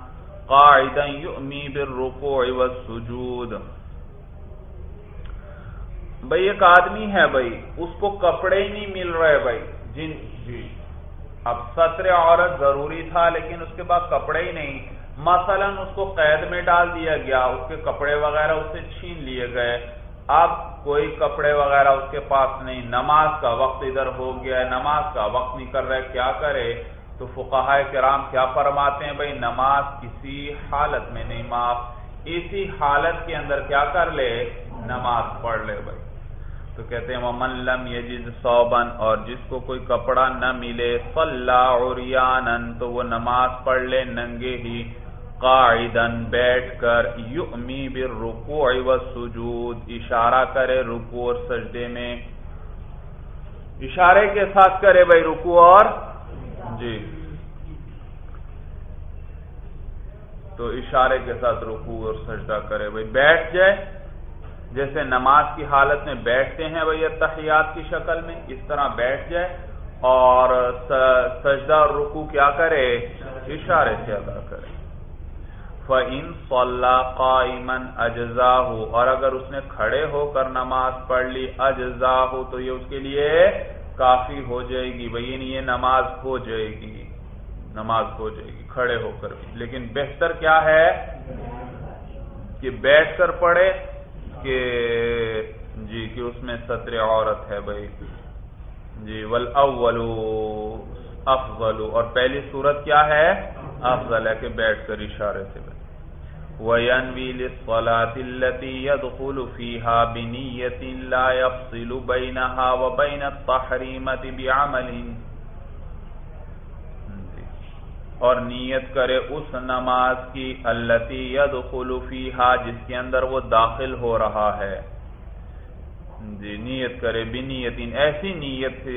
قاعدا یؤمی بالرکوع والسجود۔ بھائی ایک آدمی ہے بھائی اس کو کپڑے ہی نہیں مل رہے بھائی جن جی۔ اب سطر عورت ضروری تھا، لیکن اس کے بعد کپڑے ہی نہیں۔ مثلا اس کو قید میں ڈال دیا گیا، اس کے کپڑے وغیرہ اسے چھین لیے گئے۔ اب کوئی کپڑے وغیرہ اس کے پاس نہیں، نماز کا وقت ادھر ہو گیا ہے نماز کا وقت نہیں کر رہے، کیا کرے؟ تو فقہ کرام کیا فرماتے ہیں؟ بھائی نماز کسی حالت میں نہیں، معاف۔ اسی حالت کے اندر کیا کر لے؟ نماز پڑھ لے بھائی تو کہتے ہیں، ومن لم یجد صوبن اور جس کو کوئی کپڑا نہ ملے صلی عریانن تو وہ نماز پڑھ لے، ننگے ہی۔ قاعدن بیٹھ کر یؤمی بالرکوع والسجود، اشارہ کرے رکوع اور سجدے میں۔ اشارے کے ساتھ کرے بھائی رکوع اور؟ جی۔ تو اشارے کے ساتھ رکوع اور سجدہ کرے بھائی۔ بیٹھ جائے۔ جیسے نماز کی حالت میں بیٹھتے ہیں بھائی تحیات کی شکل میں، اس طرح بیٹھ جائے۔ اور سجدہ اور رکو کیا کرے؟ اشارے سے ادا کرے۔ فعین صلاح قائمن اجزا ہو اور اگر اس نے کھڑے ہو کر نماز پڑھ لی اجزا ہو تو یہ اس کے لیے کافی ہو جائے گی۔ بھائی یعنی یہ نماز ہو جائے گی، نماز ہو جائے گی، کھڑے ہو کر۔ بھی لیکن بہتر کیا ہے کہ بیٹھ کر پڑھے کہ جی کہ اس میں سطر عورت ہے بھائی۔ جی ول افضل۔ اور پہلی صورت کیا ہے؟ افضل ہے کہ بیٹھ کر اشارے سے بیٹھ وَيَنْوِي لِلصَّلَاةِ الَّتِي يَدْخُلُ فِيهَا بِنِيَّةٍ لَا يَفْصِلُ بَيْنَهَا وَبَيْنَ التَّحْرِيمَةِ بِعَمَلٍ۔ اور نیت کرے اس نماز کی التی ید فیہا جس کے اندر وہ داخل ہو رہا ہے۔ جی نیت کرے بنیتین ایسی نیت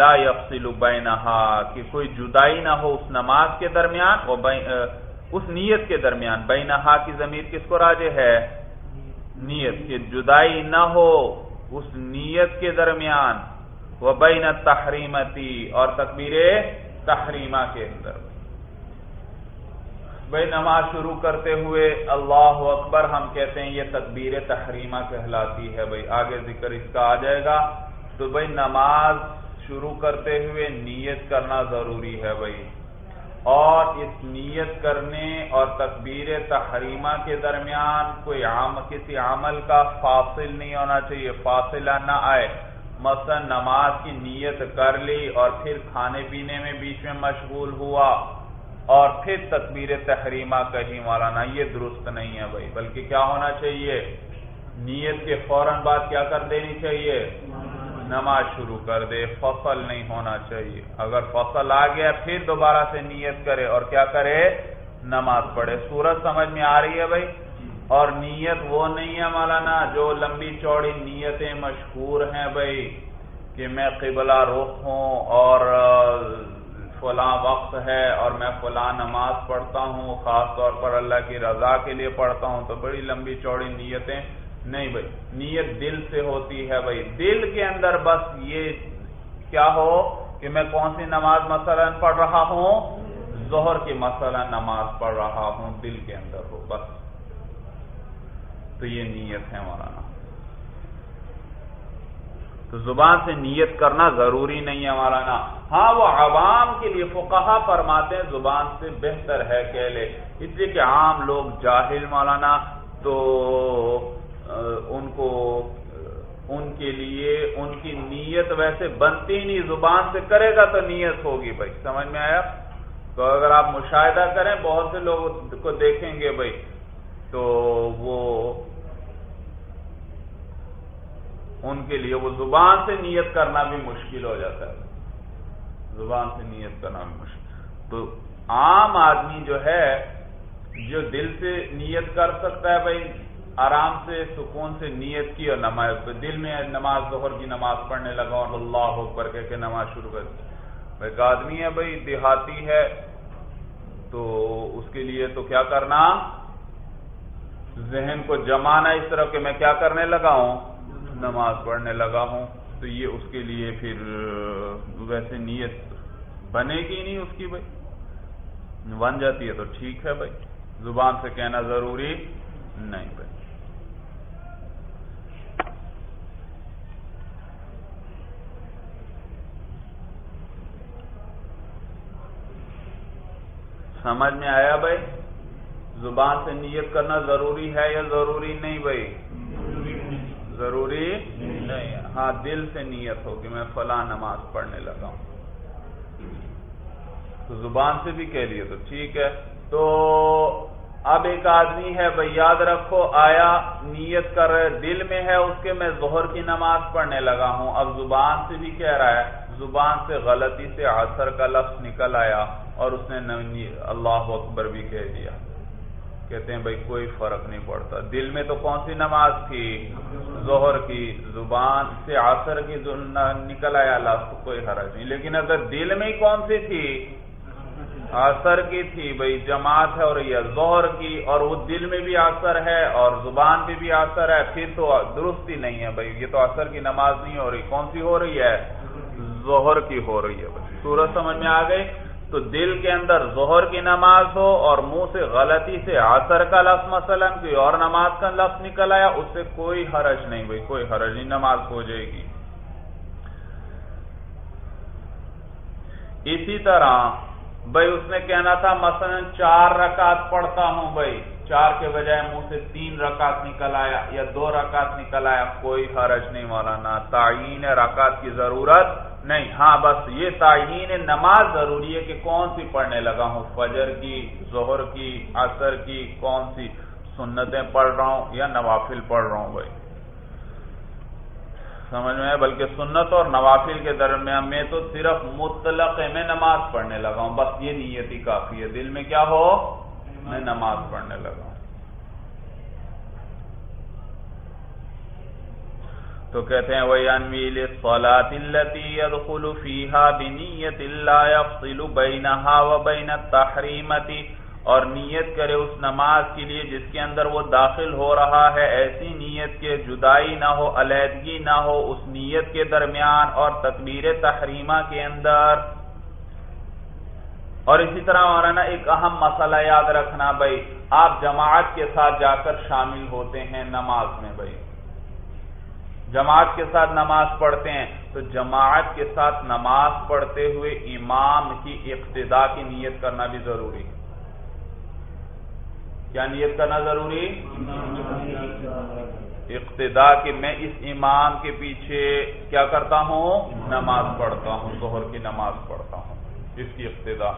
لا یفصل بینہا کہ کوئی جدائی نہ ہو اس نماز کے درمیان وہ اس نیت کے درمیان۔ بینہا کی ضمیر کس کو راجے ہے؟ نیت کہ جدائی نہ ہو اس نیت کے درمیان۔ وہ بین تحریمتی اور تکبیر تحریمہ کے اندر۔ بھائی نماز شروع کرتے ہوئے اللہ اکبر ہم کہتے ہیں یہ تکبیر تحریمہ کہلاتی ہے بھائی، آگے ذکر اس کا آ جائے گا۔ تو بھائی نماز شروع کرتے ہوئے نیت کرنا ضروری ہے بھائی۔ اور اس نیت کرنے اور تکبیر تحریمہ کے درمیان کوئی عام، کسی عمل کا فاصل نہیں ہونا چاہیے، فاصلہ نہ آئے۔ مثلا نماز کی نیت کر لی اور پھر کھانے پینے میں بیچ میں مشغول ہوا۔ اور پھر تکبیر تحریمہ کہیں مولانا، یہ درست نہیں ہے بھائی، بلکہ کیا ہونا چاہیے؟ نیت کے فوراً بعد کیا کر دینی چاہیے؟ نماز شروع کر دے، فصل نہیں ہونا چاہیے۔ اگر فصل آ گیا، پھر دوبارہ سے نیت کرے، اور کیا کرے؟ نماز پڑھے۔ سورج سمجھ میں آ رہی ہے بھائی؟ اور نیت وہ نہیں ہے مولانا، جو لمبی چوڑی نیتیں مشہور ہیں بھائی، کہ میں قبلہ رخ ہوں اور فلاں وقت ہے اور میں فلاں نماز پڑھتا ہوں، خاص طور پر اللہ کی رضا کے لیے پڑھتا ہوں، تو بڑی لمبی چوڑی نیتیں نہیں بھائی، نیت دل سے ہوتی ہے بھائی۔ دل کے اندر بس یہ کیا ہو کہ میں کون سی نماز مثلا پڑھ رہا ہوں؟ ظہر کی مثلا نماز پڑھ رہا ہوں، دل کے اندر ہو، بس۔ تو یہ نیت ہے مولانا۔ تو زبان سے نیت کرنا ضروری نہیں ہے مولانا۔ ہاں وہ عوام کے لیے فقہا فرماتے ہیں، زبان سے بہتر ہے کہہ لے۔ اس لیے کہ عام لوگ جاہل مولانا، تو ان کو، ان کے لیے ان کی نیت ویسے بنتی نہیں، زبان سے کرے گا تو نیت ہوگی بھائی۔ سمجھ میں آیا؟ تو اگر آپ مشاہدہ کریں، بہت سے لوگ کو دیکھیں گے بھائی، تو وہ ان کے لیے وہ زبان سے نیت کرنا بھی مشکل ہو جاتا ہے۔ زبان سے نیت کرنا بھی مشکل۔ تو عام آدمی جو ہے، جو دل سے نیت کر سکتا ہے بھائی، آرام سے، سکون سے نیت کی اور نماز دل میں نماز، ظہر کی نماز پڑھنے لگا اور اللہ اکبر کہہ کے نماز شروع کر دی۔ ایک آدمی ہے بھائی، دیہاتی ہے، تو اس کے لیے تو کیا کرنا؟ ذہن کو جمانا اس طرح کہ میں کیا کرنے لگا ہوں؟ نماز پڑھنے لگا ہوں، تو یہ اس کے لیے پھر ویسے نیت بنے گی نہیں اس کی بھائی؟ بن جاتی ہے تو ٹھیک ہے بھائی۔ زبان سے کہنا ضروری نہیں بھائی۔ سمجھ میں آیا بھائی؟ زبان سے نیت کرنا ضروری ہے یا ضروری نہیں بھائی؟ ضروری نہیں ہاں دل سے نیت ہو کہ میں فلاں نماز پڑھنے لگا ہوں۔ تو زبان سے بھی کہہ لیے تو ٹھیک ہے۔ تو اب ایک آدمی ہے، بھائی یاد رکھو، آیا نیت کر رہے دل میں ہے اس کے، میں ظہر کی نماز پڑھنے لگا ہوں۔ اب زبان سے بھی کہہ رہا ہے، زبان سے غلطی سے عصر کا لفظ نکل آیا اور اس نے اللہ اکبر بھی کہہ دیا۔ کہتے ہیں بھائی کوئی فرق نہیں پڑتا۔ دل میں تو کون سی نماز تھی؟ ظہر کی زبان سے عصر کی نکل آیا لفظ کوئی حرج نہیں۔ لیکن اگر دل میں ہی کون سی تھی؟ عصر کی تھی، بھائی جماعت ہے اور یہ ظہر کی، اور وہ دل میں بھی اثر ہے اور زبان بھی بھی اثر ہے، پھر تو درست ہی نہیں ہے۔ بھائی یہ تو اثر کی نماز نہیں ہو رہی، کون سی ہو رہی ہے؟ ظہر کی ہو رہی ہے۔ بھائی سورج سمجھ میں آ گئی تو دل کے اندر ظہر کی نماز ہو اور منہ سے غلطی سے آسر کا لفظ مثلا کوئی اور نماز کا لفظ نکل آیا، اس سے کوئی حرج نہیں بھائی، کوئی حرج نہیں، نماز ہو جائے گی۔ اسی طرح بھائی اس نے کہنا تھا مثلا چار رکعت پڑھتا ہوں بھائی، چار کے بجائے منہ سے تین رکعت نکل آیا یا دو رکعت نکل آیا، کوئی حرج نہیں مولانا تعین رکعت کی ضرورت نہیں ہاں بس یہ تعین نماز ضروری ہے کہ کون سی پڑھنے لگا ہوں؟ فجر کی، ظہر کی، عصر کی، کون سی سنتیں پڑھ رہا ہوں یا نوافل پڑھ رہا ہوں؟ بھائی، سمجھ میں بلکہ سنت اور نوافل کے درمیان میں تو صرف مطلق میں نماز پڑھنے لگا ہوں۔ بس یہ نیت ہی کافی ہے۔ دل میں کیا ہو؟ میں نماز پڑھنے لگا ہوں۔ تو کہتے ہیں، وَيَنْوِي لِلصَّلَاةِ الَّتِي يَدْخُلُ فِيهَا بِنِيَّةِ اللَّا يَفْصِلُ بَيْنَهَا وَبَيْنَ التَّحْرِيمَةِ اور نیت کرے اس نماز کے لیے جس کے اندر وہ داخل ہو رہا ہے، ایسی نیت کے جدائی نہ ہو، علیحدگی نہ ہو، اس نیت کے درمیان اور تکبیر تحریمہ کے اندر۔ اور اسی طرح مولانا ایک اہم مسئلہ یاد رکھنا بھائی، آپ جماعت کے ساتھ جا کر شامل ہوتے ہیں نماز میں بھائی۔ جماعت کے ساتھ نماز پڑھتے ہیں، تو جماعت کے ساتھ نماز پڑھتے ہوئے امام کی اقتدا کی نیت کرنا بھی ضروری ہے۔ کیا نیت کرنا ضروری اقتدا کہ میں اس امام کے پیچھے کیا کرتا ہوں؟ نماز پڑھتا ہوں، ظہر کی نماز پڑھتا ہوں، اس کی اقتدا۔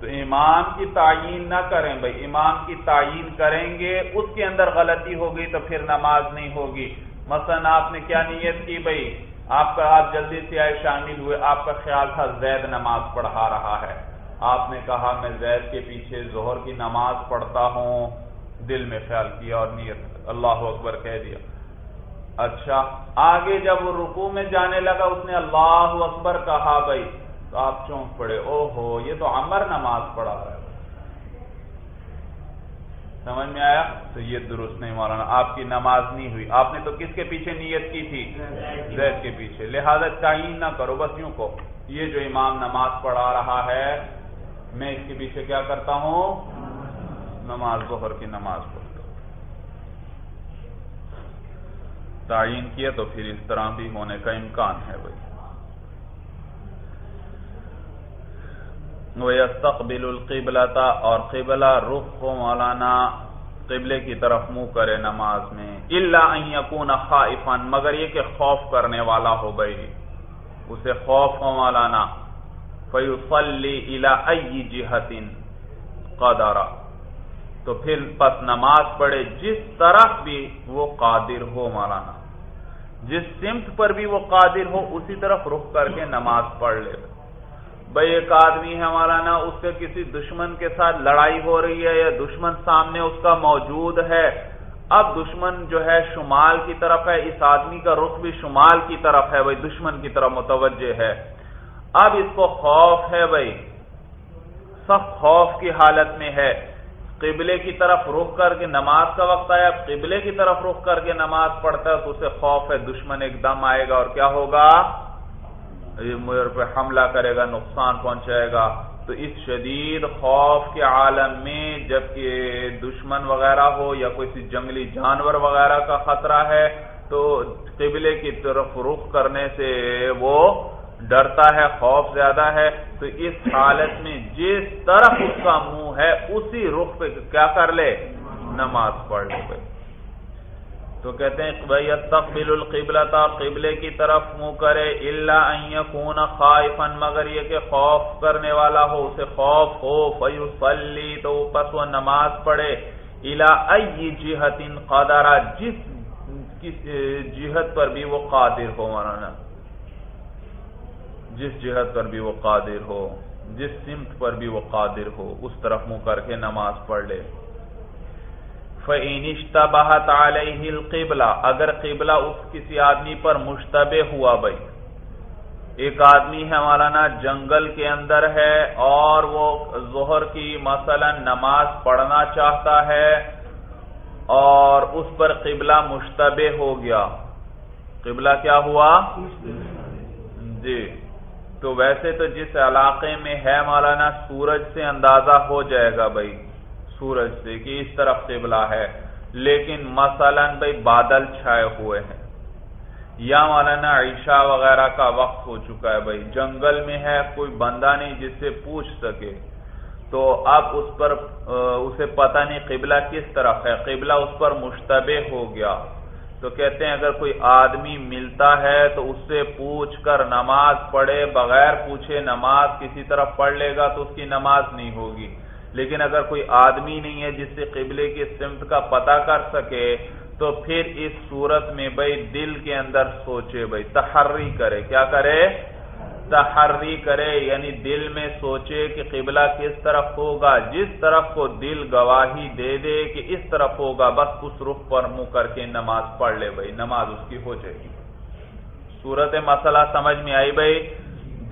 تو امام کی تعین نہ کریں بھائی امام کی تعین کریں گے، اس کے اندر غلطی ہوگی تو پھر نماز نہیں ہوگی۔ مثلا آپ نے کیا نیت کی بھائی؟ آپ کا آپ جلدی سے آئے، شامل ہوئے، آپ کا خیال تھا زید نماز پڑھا رہا ہے۔ آپ نے کہا میں زید کے پیچھے ظہر کی نماز پڑھتا ہوں۔ دل میں خیال کیا اور نیت، اللہ اکبر کہہ دیا۔ اچھا آگے جب وہ رکو میں جانے لگا، اس نے اللہ اکبر کہا بھائی تو آپ چونک پڑے او ہو یہ تو عمر نماز پڑھا رہا ہے سمجھ میں آیا؟ تو یہ درست نہیں مولانا، آپ کی نماز نہیں ہوئی۔ آپ نے تو کس کے پیچھے نیت کی تھی؟ زید کے پیچھے۔ لہذا تعین نہ کرو، بس یوں کو یہ جو امام نماز پڑھا رہا ہے، میں اس کے پیچھے کیا کرتا ہوں؟ نماز، ظہر کی نماز پڑھتا ہوں۔ تعین کیا تو پھر اس طرح بھی ہونے کا امکان ہے بھائی۔ وَيَسْتَقْبِلُ الْقِبْلَةَ اور قبلہ رخ کو مولانا قبلے کی طرف منہ کرے نماز میں۔ اللہ يَكُونَ خَائِفًا، مگر یہ کہ خوف کرنے والا ہو بھائی اسے خوف ہو مولانا۔ فَيُصَلِّ إِلَىٰ أَيِّ جِهَةٍ قَدَرَ۔ تو پھر پس نماز پڑھے، جس طرف بھی وہ قادر ہو مولانا۔ جس سمت پر بھی وہ قادر ہو، اسی طرف رخ کر کے نماز پڑھ لے بھائی ایک آدمی ہے ہمارا نا، اس کے کسی دشمن کے ساتھ لڑائی ہو رہی ہے یا دشمن سامنے اس کا موجود ہے۔ اب دشمن جو ہے شمال کی طرف ہے، اس آدمی کا رخ بھی شمال کی طرف ہے، بھائی دشمن کی طرف متوجہ ہے۔ اب اس کو خوف ہے بھائی۔ سخت خوف کی حالت میں ہے۔ قبلے کی طرف رخ کر کے نماز کا وقت آیا، قبلے کی طرف رخ کر کے نماز پڑھتا ہے تو اسے خوف ہے، دشمن ایک دم آئے گا اور کیا ہوگا؟ مجھے پہ حملہ کرے گا، نقصان پہنچائے گا۔ تو اس شدید خوف کے عالم میں جبکہ دشمن وغیرہ ہو یا کوئی جنگلی جانور وغیرہ کا خطرہ ہے، تو قبلے کی طرف رخ کرنے سے وہ ڈرتا ہے، خوف زیادہ ہے۔ تو اس حالت میں جس طرف اس کا منہ ہے، اسی رخ پہ کیا کر لے؟ نماز پڑھ لے۔ تو کہتے ہیں، بھائی تقبل القبلہ قبلے کی طرف منہ کرے اللہ خون خائفن مگر یہ کہ خوف کرنے والا ہو، اسے خوف ہو، فیصلی، تو پس وہ نماز پڑھے۔ الا ای جہت قادرہ جس جہت پر بھی وہ قادر ہو، مولانا۔ جس جہت پر بھی وہ قادر ہو، جس سمت پر بھی وہ قادر ہو، اس طرف منہ کر کے نماز پڑھ لے۔ فَإِنِشْتَبَهَتْ عَلَيْهِ الْقِبْلَ، اگر قبلہ اس کسی آدمی پر مشتبہ ہوا بھائی۔ ایک آدمی ہے مولانا جنگل کے اندر ہے اور وہ ظہر کی مثلا نماز پڑھنا چاہتا ہے اور اس پر قبلہ مشتبہ ہو گیا۔ قبلہ کیا ہوا؟ جی۔ تو ویسے تو جس علاقے میں ہے مولانا سورج سے اندازہ ہو جائے گا بھائی۔ سورج سے کہ اس طرف قبلہ ہے، لیکن مثلا بھائی بادل چھائے ہوئے ہیں۔ یا مولانا عشاء وغیرہ کا وقت ہو چکا ہے بھائی جنگل میں ہے، کوئی بندہ نہیں جس سے پوچھ سکے۔ تو اب اس پر اسے پتہ نہیں قبلہ کس طرف ہے۔ قبلہ اس پر مشتبہ ہو گیا۔ تو کہتے ہیں اگر کوئی آدمی ملتا ہے تو اس سے پوچھ کر نماز پڑھے، بغیر پوچھے نماز کسی طرف پڑھ لے گا تو اس کی نماز نہیں ہوگی۔ لیکن اگر کوئی آدمی نہیں ہے جس سے قبلے کی سمت کا پتہ کر سکے، تو پھر اس صورت میں بھائی دل کے اندر سوچے، بھائی تحری کرے۔ کیا کرے؟ تحری کرے یعنی دل میں سوچے کہ قبلہ کس طرف ہوگا، جس طرف کو دل گواہی دے دے کہ اس طرف ہوگا، بس اس رخ پر منہ کر کے نماز پڑھ لے، بھائی نماز اس کی ہو جائے گی۔ صورت مسئلہ سمجھ میں آئی بھائی؟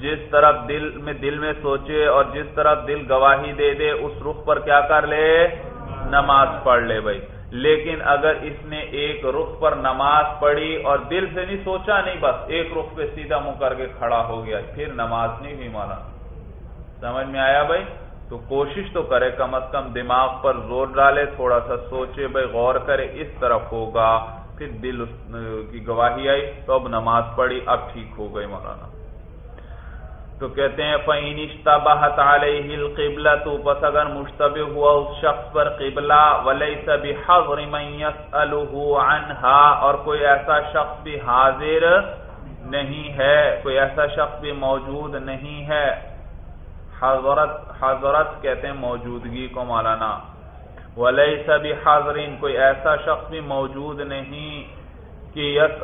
جس طرف دل میں دل میں سوچے اور جس طرف دل گواہی دے دے، اس رخ پر کیا کر لے؟ نماز پڑھ لے بھائی۔ لیکن اگر اس نے ایک رخ پر نماز پڑھی اور دل سے نہیں سوچا، نہیں بس، ایک رخ پہ سیدھا منہ کر کے کھڑا ہو گیا، پھر نماز نہیں ہوئی مانا سمجھ میں آیا بھائی؟ تو کوشش تو کرے کم از کم دماغ پر زور ڈالے، تھوڑا سا سوچے بھائی، غور کرے، اس طرف ہوگا۔ پھر دل کی گواہی آئی، تو اب نماز پڑھی، اب ٹھیک ہو گئی مولانا۔ تو کہتے ہیں، فَإِنِ اشْتَبَهَتْ عَلَيْهِ الْقِبْلَةُ پس اگر مشتبہ ہوا اس شخص پر قبلہ وَلَيْسَ بِحَضْرِ مَنْ يَسْأَلُهُ عَنْهَا اور کوئی ایسا شخص بھی حاضر نہیں ہے، کوئی ایسا شخص بھی موجود نہیں ہے۔ حضرت حضرت کہتے ہیں موجودگی کو مولانا۔ وَلَيْسَ بِحَضْرٍ کوئی ایسا شخص بھی موجود نہیں کہ یس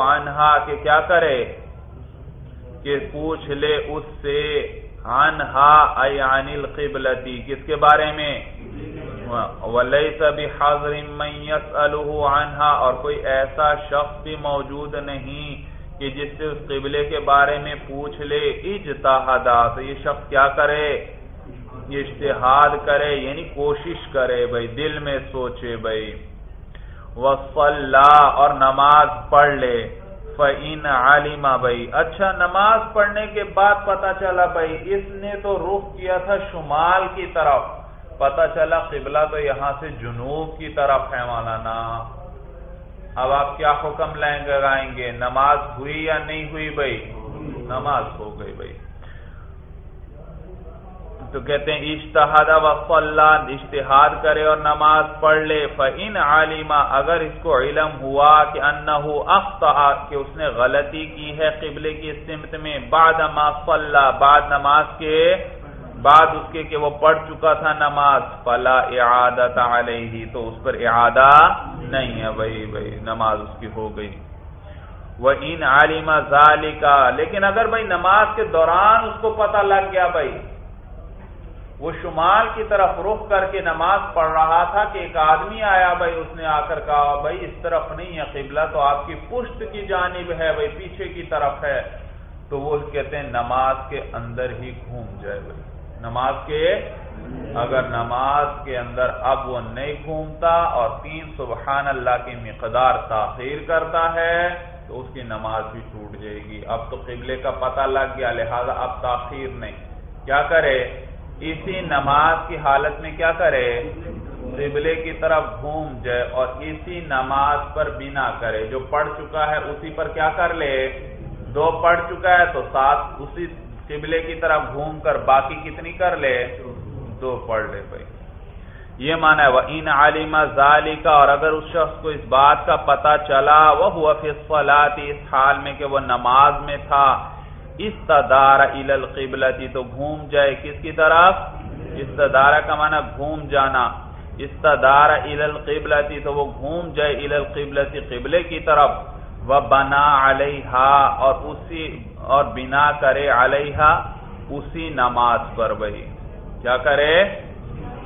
عنہا کہ کیا کرے۔ کہ پوچھ لے اس سے، عنہا ای عن القبلتی کس کے بارے میں؟ ولیس بحاضر من یسألہ عنہا، اور کوئی ایسا شخص بھی موجود نہیں کہ جس سے اس قبلے کے بارے میں پوچھ لے۔ اجتہادا تو یہ شخص کیا کرے؟ یہ اشتہاد کرے یعنی کوشش کرے بھائی، دل میں سوچے بھائی۔ وصلہ اور نماز پڑھ لے۔ فعین عالما بھائی اچھا نماز پڑھنے کے بعد پتا چلا بھائی، اس نے تو رخ کیا تھا شمال کی طرف۔ پتا چلا قبلہ تو یہاں سے جنوب کی طرف ہے مولانا۔ اب آپ کیا حکم لیں گائیں گے؟ نماز ہوئی یا نہیں ہوئی بھائی؟ نماز ہو گئی بھائی۔ تو کہتے ہیں اشتہاد وقف اللہ اشتہاد کرے اور نماز پڑھ لے۔ فعین عالمہ اگر اس کو علم ہوا کہ کہ اس نے غلطی کی ہے قبلے کی سمت میں، بعد صلی بعد نماز کے، بعد اس کے کہ وہ پڑھ چکا تھا نماز، فلا اعادت علیہ تو اس پر اعادہ نہیں ہے بھائی بھائی نماز اس کی ہو گئی۔ وہ ان عالمہ ذالکا لیکن اگر بھائی نماز کے دوران اس کو پتہ لگ گیا بھائی وہ شمال کی طرف رخ کر کے نماز پڑھ رہا تھا کہ ایک آدمی آیا بھائی، اس نے آ کر کہا، بھائی، اس طرف نہیں ہے قبلہ، تو آپ کی پشت کی جانب ہے، بھائی، پیچھے کی طرف ہے۔ تو وہ کہتے ہیں، نماز کے اندر ہی گھوم جائے بھائی۔ نماز کے اگر نماز کے اندر اب وہ نہیں گھومتا اور تین سبحان اللہ کی مقدار تاخیر کرتا ہے، تو اس کی نماز بھی ٹوٹ جائے گی۔ اب تو قبلے کا پتہ لگ گیا، لہذا اب تاخیر نہیں۔ کیا کرے؟ اسی نماز کی حالت میں کیا کرے؟ قبلے کی طرف گھوم جائے اور اسی نماز پر بنا کرے۔ جو پڑھ چکا ہے اسی پر کیا کر لے؟ دو پڑھ چکا ہے تو ساتھ اسی قبلے کی طرف گھوم کر باقی کتنی کر لے؟ دو پڑھ لے بھائی۔ یہ مانا ہے وہ ان عالمہ ظالی کا اور اگر اس شخص کو اس بات کا پتا چلا وہ ہوا اس حال میں کہ وہ نماز میں تھا استدار ال القبلتی تو گھوم جائے کس کی طرف؟ استدارہ کا معنی گھوم جانا۔ استدار القبلتی تو وہ گھوم جائے ال القبلتی قبلے کی طرف۔ وہ بنا علیہ اور اسی، اور بنا کرے علیہ اسی نماز پر وہی۔ کیا کرے؟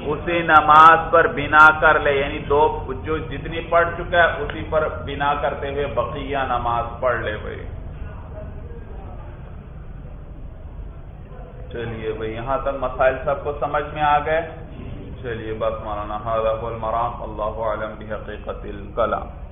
اسی نماز پر بنا کر لے۔ یعنی دو، جو جتنی پڑھ چکا ہے، اسی پر بنا کرتے ہوئے بقیہ نماز پڑھ لے بھائی چلیے بھائی، یہاں تک مسائل سب کو سمجھ میں آ گئے۔ چلیے، بس مولانا المرام، اللہ عالم بحقیقت الکلام۔